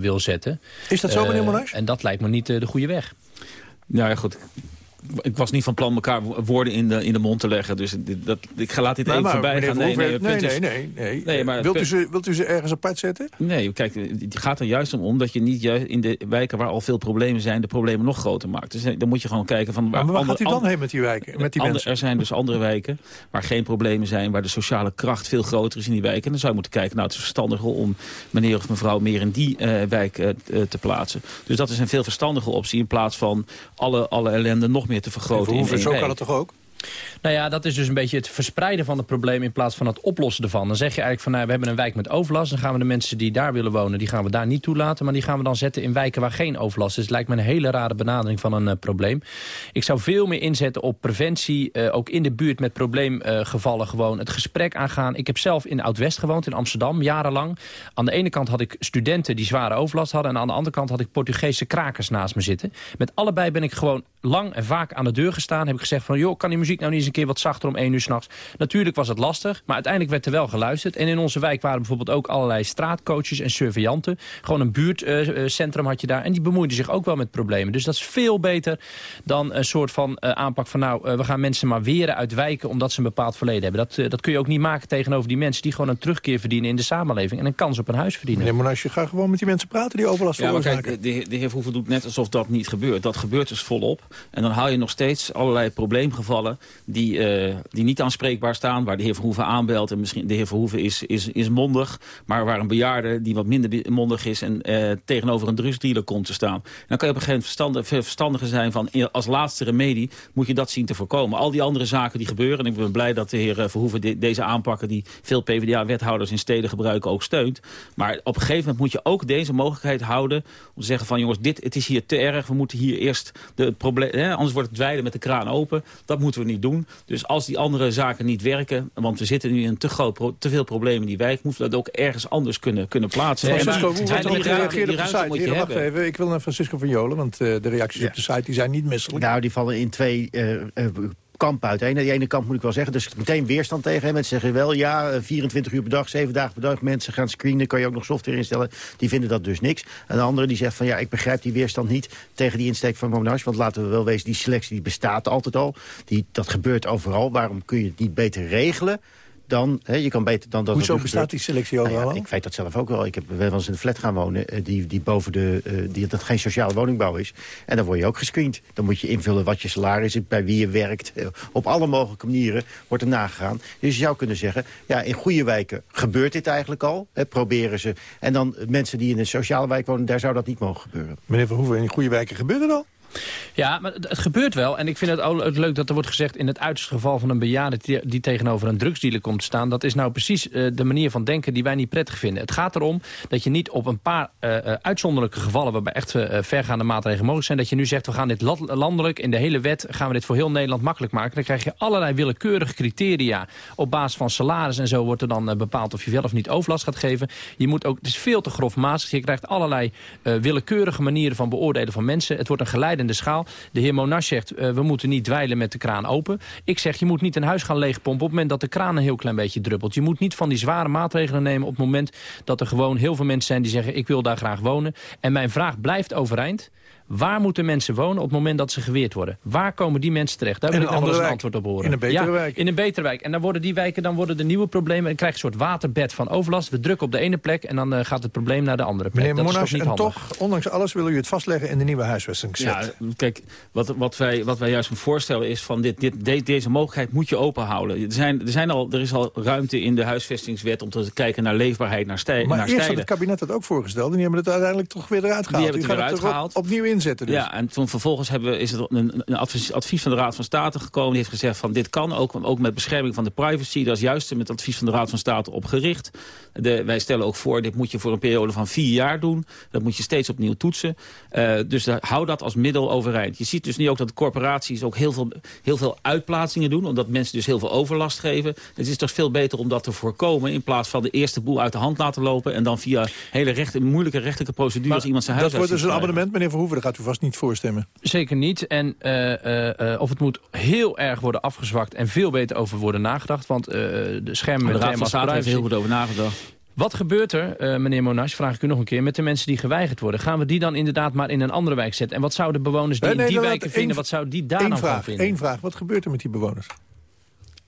[SPEAKER 28] wil zetten.
[SPEAKER 12] Is dat zo, meneer Moraes?
[SPEAKER 28] En dat lijkt me niet de goede weg.
[SPEAKER 27] Nou ja, goed ik was niet van plan elkaar woorden in de, in de mond te leggen. Dus dat, ik ga laat dit even voorbij gaan.
[SPEAKER 12] Nee, nee, nee, nee, nee, nee. nee maar wilt, u ze, wilt u ze ergens apart zetten?
[SPEAKER 27] Nee, kijk, het gaat er juist om dat je niet juist in de wijken waar al veel problemen zijn... de problemen nog groter maakt. Dus dan moet je gewoon kijken van...
[SPEAKER 12] Waar, maar waar gaat u dan heen met die wijken? Met die
[SPEAKER 27] mensen? Er zijn dus andere wijken waar geen problemen zijn... waar de sociale kracht veel groter is in die wijken. En dan zou je moeten kijken, nou het is verstandiger om meneer of mevrouw meer in die uh, wijk uh, te plaatsen. Dus dat is een veel verstandige optie in plaats van alle, alle ellende nog meer te vergroten
[SPEAKER 12] zo kan het toch ook?
[SPEAKER 28] Nou ja, dat is dus een beetje het verspreiden van het probleem... in plaats van het oplossen ervan. Dan zeg je eigenlijk van, nou, we hebben een wijk met overlast... dan gaan we de mensen die daar willen wonen, die gaan we daar niet toelaten... maar die gaan we dan zetten in wijken waar geen overlast is. Het lijkt me een hele rare benadering van een uh, probleem. Ik zou veel meer inzetten op preventie, uh, ook in de buurt met probleemgevallen... Uh, gewoon het gesprek aangaan. Ik heb zelf in Oud-West gewoond, in Amsterdam, jarenlang. Aan de ene kant had ik studenten die zware overlast hadden... en aan de andere kant had ik Portugese krakers naast me zitten. Met allebei ben ik gewoon lang en vaak aan de deur gestaan. Heb ik gezegd van, joh, kan die muziek nou niet eens een keer wat zachter om één uur s'nachts? Natuurlijk was het lastig, maar uiteindelijk werd er wel geluisterd. En in onze wijk waren bijvoorbeeld ook allerlei straatcoaches en surveillanten. Gewoon een buurtcentrum had je daar. En die bemoeiden zich ook wel met problemen. Dus dat is veel beter dan een soort van uh, aanpak van... nou, uh, we gaan mensen maar weren uit wijken omdat ze een bepaald verleden hebben. Dat, uh, dat kun je ook niet maken tegenover die mensen... die gewoon een terugkeer verdienen in de samenleving... en een kans op een huis verdienen.
[SPEAKER 12] Nee, maar als je gaat gewoon met die mensen praten die overlast
[SPEAKER 27] ja, maar kijk, de, de heer Verhoeven doet net alsof dat niet gebeurt. Dat gebeurt dus volop. En dan haal je nog steeds allerlei probleemgevallen... die, uh, die niet aanspreekbaar staan, waar de heer Verhoeven aanbelt... en misschien de heer Verhoeven is, is, is mondig... maar waar een bejaarde die wat minder mondig is... en uh, tegenover een drugsdealer komt te staan. Dan kan je op een gegeven moment verstandig, verstandiger zijn... van als laatste remedie moet je dat zien te voorkomen. Al die andere zaken die gebeuren... en ik ben blij dat de heer eh, Verhoeven de, deze aanpakken... die veel PvdA-wethouders in steden gebruiken ook steunt. Maar op een gegeven moment moet je ook deze mogelijkheid houden... om te zeggen van jongens, dit, het is hier te erg... we moeten hier eerst de probleem, anders wordt het dweilen met de kraan open. Dat moeten we niet doen. Dus als die andere zaken niet werken, want we zitten nu in te, groot, te veel problemen in die wijk, moeten we dat ook ergens anders kunnen, kunnen plaatsen.
[SPEAKER 12] Francisco, hoe wordt er gereageerd op de site? Wacht even, ik wil naar Francisco van Jolen, want uh, de reacties ja. op de site die zijn niet misselijk.
[SPEAKER 26] Nou, die vallen in twee uh, uh, kamp uiteen. De ene kant moet ik wel zeggen, dus meteen weerstand tegen. Mensen zeggen wel, ja, 24 uur per dag, 7 dagen per dag. Mensen gaan screenen, kan je ook nog software instellen. Die vinden dat dus niks. En de andere die zegt van, ja, ik begrijp die weerstand niet tegen die insteek van Monash. Want laten we wel wezen, die selectie die bestaat altijd al. Die, dat gebeurt overal. Waarom kun je het niet beter regelen? Dan, hè, je kan beter dan dat
[SPEAKER 12] Hoezo bestaat die selectie overal? Nou
[SPEAKER 26] ja, ik weet dat zelf ook wel. Ik heb wel eens in een flat gaan wonen die, die boven de, uh, die, dat geen sociale woningbouw is. En dan word je ook gescreend. Dan moet je invullen wat je salaris is, bij wie je werkt. Op alle mogelijke manieren wordt er nagegaan. Dus je zou kunnen zeggen, ja, in goede wijken gebeurt dit eigenlijk al. Hè, proberen ze. En dan mensen die in een sociale wijk wonen, daar zou dat niet mogen gebeuren.
[SPEAKER 12] Meneer Verhoeven, in goede wijken gebeurt het al?
[SPEAKER 28] Ja, maar het gebeurt wel. En ik vind het ook leuk dat er wordt gezegd... in het uiterste geval van een bejaarde die, tegenover een drugsdealer komt te staan... dat is nou precies uh, de manier van denken die wij niet prettig vinden. Het gaat erom dat je niet op een paar uh, uitzonderlijke gevallen... waarbij echt vergaande maatregelen mogelijk zijn... dat je nu zegt, we gaan dit landelijk, in de hele wet... gaan we dit voor heel Nederland makkelijk maken. Dan krijg je allerlei willekeurige criteria... op basis van salaris en zo wordt er dan bepaald... of je wel of niet overlast gaat geven. Je moet ook, het is veel te grofmatig. Je krijgt allerlei willekeurige manieren van beoordelen van mensen. Het wordt een geleidende schaal. De heer Monash zegt, uh, we moeten niet dweilen met de kraan open. Ik zeg, je moet niet een huis gaan leegpompen op het moment dat de kraan een heel klein beetje druppelt. Je moet niet van die zware maatregelen nemen op het moment dat er gewoon heel veel mensen zijn die zeggen, ik wil daar graag wonen. En mijn vraag blijft overeind. Waar moeten mensen wonen op het moment dat ze geweerd worden? Waar komen die mensen terecht? Daar wil ik nog wel eens een antwoord op horen.
[SPEAKER 12] In een betere
[SPEAKER 28] ja,
[SPEAKER 12] wijk.
[SPEAKER 28] In een betere wijk. En dan worden die wijken, dan worden de nieuwe problemen... en krijg je een soort waterbed van overlast. We drukken op de ene plek en dan uh, gaat het probleem naar de andere plek.
[SPEAKER 12] Meneer
[SPEAKER 28] dat is toch niet
[SPEAKER 12] en
[SPEAKER 28] handig.
[SPEAKER 12] toch, ondanks alles, wil u het vastleggen in de nieuwe huisvestingswet.
[SPEAKER 27] Ja, kijk, wat, wat, wij, wat wij juist van voorstellen is van dit, dit, de, deze mogelijkheid moet je openhouden. Er, zijn, er, zijn al, er is al ruimte in de huisvestingswet om te kijken naar leefbaarheid, naar, stij,
[SPEAKER 12] maar
[SPEAKER 27] naar
[SPEAKER 12] eerst
[SPEAKER 27] stijlen.
[SPEAKER 12] had het kabinet dat ook voorgesteld en die hebben het uiteindelijk toch weer eruit gehaald.
[SPEAKER 27] Die hebben het eruit gehaald.
[SPEAKER 12] Op, opnieuw inzetten dus.
[SPEAKER 27] Ja, en toen vervolgens hebben we, is er een, een advies, advies, van de Raad van State gekomen. Die heeft gezegd van dit kan ook, ook met bescherming van de privacy. Dat is juist met advies van de Raad van State op gericht. De, wij stellen ook voor, dit moet je voor een periode van vier jaar doen. Dat moet je steeds opnieuw toetsen. Uh, dus hou dat als middel overeind. Je ziet dus nu ook dat corporaties ook heel veel, heel veel uitplaatsingen doen. Omdat mensen dus heel veel overlast geven. Het is toch veel beter om dat te voorkomen. In plaats van de eerste boel uit de hand laten lopen. En dan via hele recht, moeilijke rechtelijke procedures iemand zijn huis
[SPEAKER 12] Dat wordt dus een abonnement, meneer Verhoeven. Gaat u vast niet voorstemmen.
[SPEAKER 28] Zeker niet. En uh, uh, of het moet heel erg worden afgezwakt en veel beter over worden nagedacht. Want de schermen...
[SPEAKER 27] De Raad van State heeft heel goed over nagedacht.
[SPEAKER 28] Wat gebeurt er, uh, meneer Monash, vraag ik u nog een keer... met de mensen die geweigerd worden? Gaan we die dan inderdaad maar in een andere wijk zetten? En wat zouden bewoners die nee, nee, in die wijken vinden... wat zouden die daar dan
[SPEAKER 12] vraag,
[SPEAKER 28] van vinden?
[SPEAKER 12] Eén vraag, wat gebeurt er met die bewoners?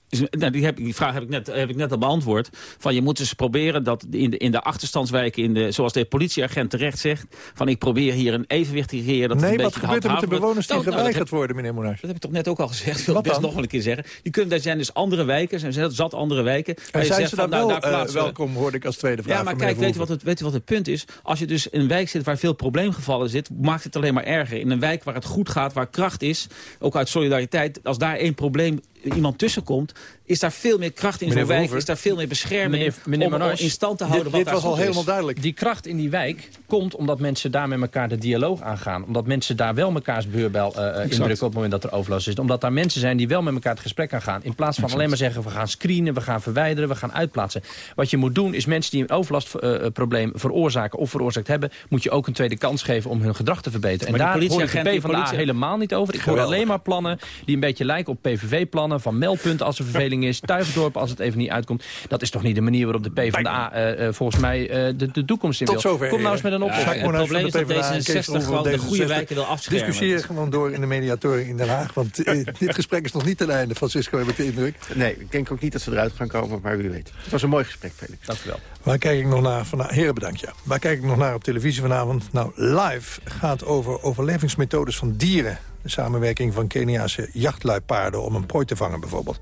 [SPEAKER 27] Nou, die, heb, die, vraag heb ik, net, heb ik net al beantwoord. Van je moet dus proberen dat in de, in de achterstandswijken, in de, zoals de politieagent terecht zegt... van ik probeer hier een evenwicht te creëren. Dat
[SPEAKER 12] nee,
[SPEAKER 27] een
[SPEAKER 12] wat
[SPEAKER 27] beetje
[SPEAKER 12] gebeurt er met de bewoners die
[SPEAKER 27] nou, nou,
[SPEAKER 12] geweigerd worden, meneer Moenaars?
[SPEAKER 27] Dat heb ik toch net ook al gezegd. Ik wil het best nog wel een keer zeggen. Die kunnen, er zijn dus andere wijken, er zijn zat andere wijken.
[SPEAKER 12] En zijn
[SPEAKER 27] zegt
[SPEAKER 12] ze wel
[SPEAKER 27] nou, daar
[SPEAKER 12] uh, welkom, hoorde ik als tweede vraag
[SPEAKER 27] Ja, maar kijk, weet u, wat het, weet u wat het punt is? Als je dus in een wijk zit waar veel probleemgevallen zit... maakt het alleen maar erger. In een wijk waar het goed gaat, waar kracht is, ook uit solidariteit... als daar één probleem iemand tussenkomt, is daar veel meer kracht in zo'n wijk. Is daar veel meer bescherming
[SPEAKER 28] meneer, meneer
[SPEAKER 27] om, in stand te houden
[SPEAKER 12] dit,
[SPEAKER 27] wat
[SPEAKER 12] dit was al helemaal
[SPEAKER 27] is.
[SPEAKER 12] duidelijk.
[SPEAKER 28] Die kracht in die wijk komt omdat mensen daar met elkaar de dialoog aangaan. Omdat mensen daar wel mekaars beurbel uh, indrukken op het moment dat er overlast is. Omdat daar mensen zijn die wel met elkaar het gesprek aan gaan. In plaats van exact. alleen maar zeggen we gaan screenen, we gaan verwijderen, we gaan uitplaatsen. Wat je moet doen is mensen die een overlastprobleem uh, veroorzaken of veroorzaakt hebben... moet je ook een tweede kans geven om hun gedrag te verbeteren. En daar hoor ik de PvdA politie... helemaal niet over. Ik hoor alleen maar plannen die een beetje lijken op PVV-plannen van meldpunten als er verveling is. Tuigdorp als het even niet uitkomt. Dat is toch niet de manier waarop de PvdA uh, uh, volgens mij uh, de, de toekomst in
[SPEAKER 12] Tot
[SPEAKER 28] wil.
[SPEAKER 12] zover,
[SPEAKER 28] Kom nou eens met een oplossing.
[SPEAKER 27] Ja, het probleem is dat D66 gewoon de goede wijken wil afschermen.
[SPEAKER 12] Discussieer gewoon door in de mediatoren in Den Haag. Want dit gesprek is nog niet ten einde, Francisco, heb ik de indruk.
[SPEAKER 26] Nee, ik denk ook niet dat ze eruit gaan komen, maar wie weet. Het was een mooi gesprek, Felix.
[SPEAKER 28] Dank u wel.
[SPEAKER 12] Waar kijk ik nog naar? Van, heren, bedankt. Ja. Waar kijk ik nog naar op televisie vanavond? Nou, live gaat over overlevingsmethodes van dieren. De samenwerking van Keniaanse jachtluipaarden om een prooi te vangen bijvoorbeeld.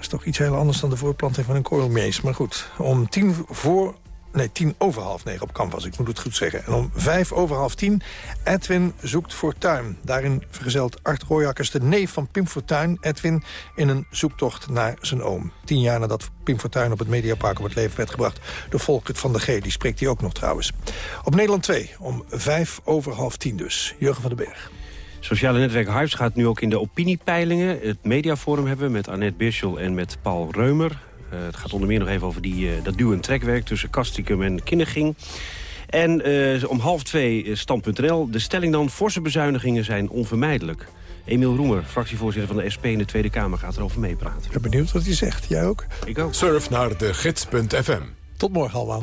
[SPEAKER 12] Dat is toch iets heel anders dan de voorplanting van een koolmees. Maar goed, om tien voor... Nee, tien over half negen op canvas, ik moet het goed zeggen. En om vijf over half tien, Edwin zoekt fortuin. Daarin vergezelt Art Royakkers, de neef van Pim Fortuyn... Edwin in een zoektocht naar zijn oom. Tien jaar nadat Pim Fortuyn op het Mediapark op het leven werd gebracht... door Volkert van der G, die spreekt hij ook nog trouwens. Op Nederland 2, om vijf over half tien dus. Jurgen van den Berg.
[SPEAKER 29] Sociale netwerk Hives gaat nu ook in de opiniepeilingen. Het mediaforum hebben we met Annette Birschel en met Paul Reumer. Uh, het gaat onder meer nog even over die, uh, dat duw- en trekwerk tussen Kastikum en Kinneging. En uh, om half twee stand.nl. De stelling dan, forse bezuinigingen zijn onvermijdelijk. Emiel Roemer, fractievoorzitter van de SP in de Tweede Kamer, gaat erover meepraten.
[SPEAKER 12] Ik ben benieuwd wat hij zegt. Jij ook?
[SPEAKER 29] Ik ook.
[SPEAKER 1] Surf naar de gids.fm.
[SPEAKER 12] Tot morgen allemaal.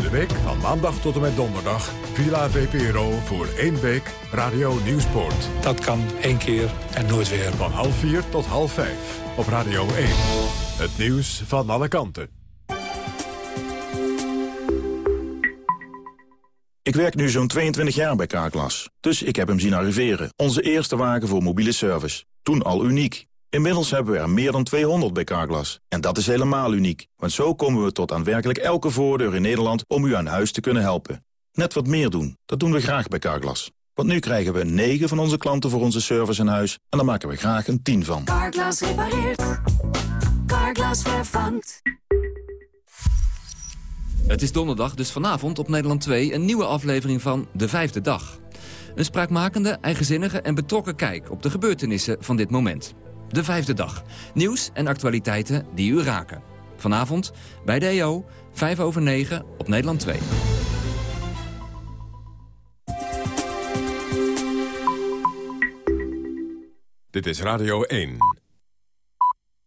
[SPEAKER 1] Komende week van maandag tot en met donderdag... Villa VPRO voor één week Radio Nieuwsport.
[SPEAKER 30] Dat kan één keer en nooit weer.
[SPEAKER 1] Van half vier tot half vijf op Radio 1. Het nieuws van alle kanten.
[SPEAKER 31] Ik werk nu zo'n 22 jaar bij Carglass, dus ik heb hem zien arriveren. Onze eerste wagen voor mobiele service. Toen al uniek. Inmiddels hebben we er meer dan 200 bij Carglass. En dat is helemaal uniek, want zo komen we tot aan werkelijk elke voordeur in Nederland om u aan huis te kunnen helpen. Net wat meer doen, dat doen we graag bij Carglass. Want nu krijgen we 9 van onze klanten voor onze service in huis en daar maken we graag een 10 van.
[SPEAKER 32] Carglass repareert. Carglass vervangt.
[SPEAKER 33] Het is donderdag, dus vanavond op Nederland 2 een nieuwe aflevering van De Vijfde Dag. Een spraakmakende, eigenzinnige en betrokken kijk op de gebeurtenissen van dit moment. De Vijfde Dag. Nieuws en actualiteiten die u raken. Vanavond bij de EO, 5 over 9 op Nederland 2.
[SPEAKER 1] Dit is Radio 1.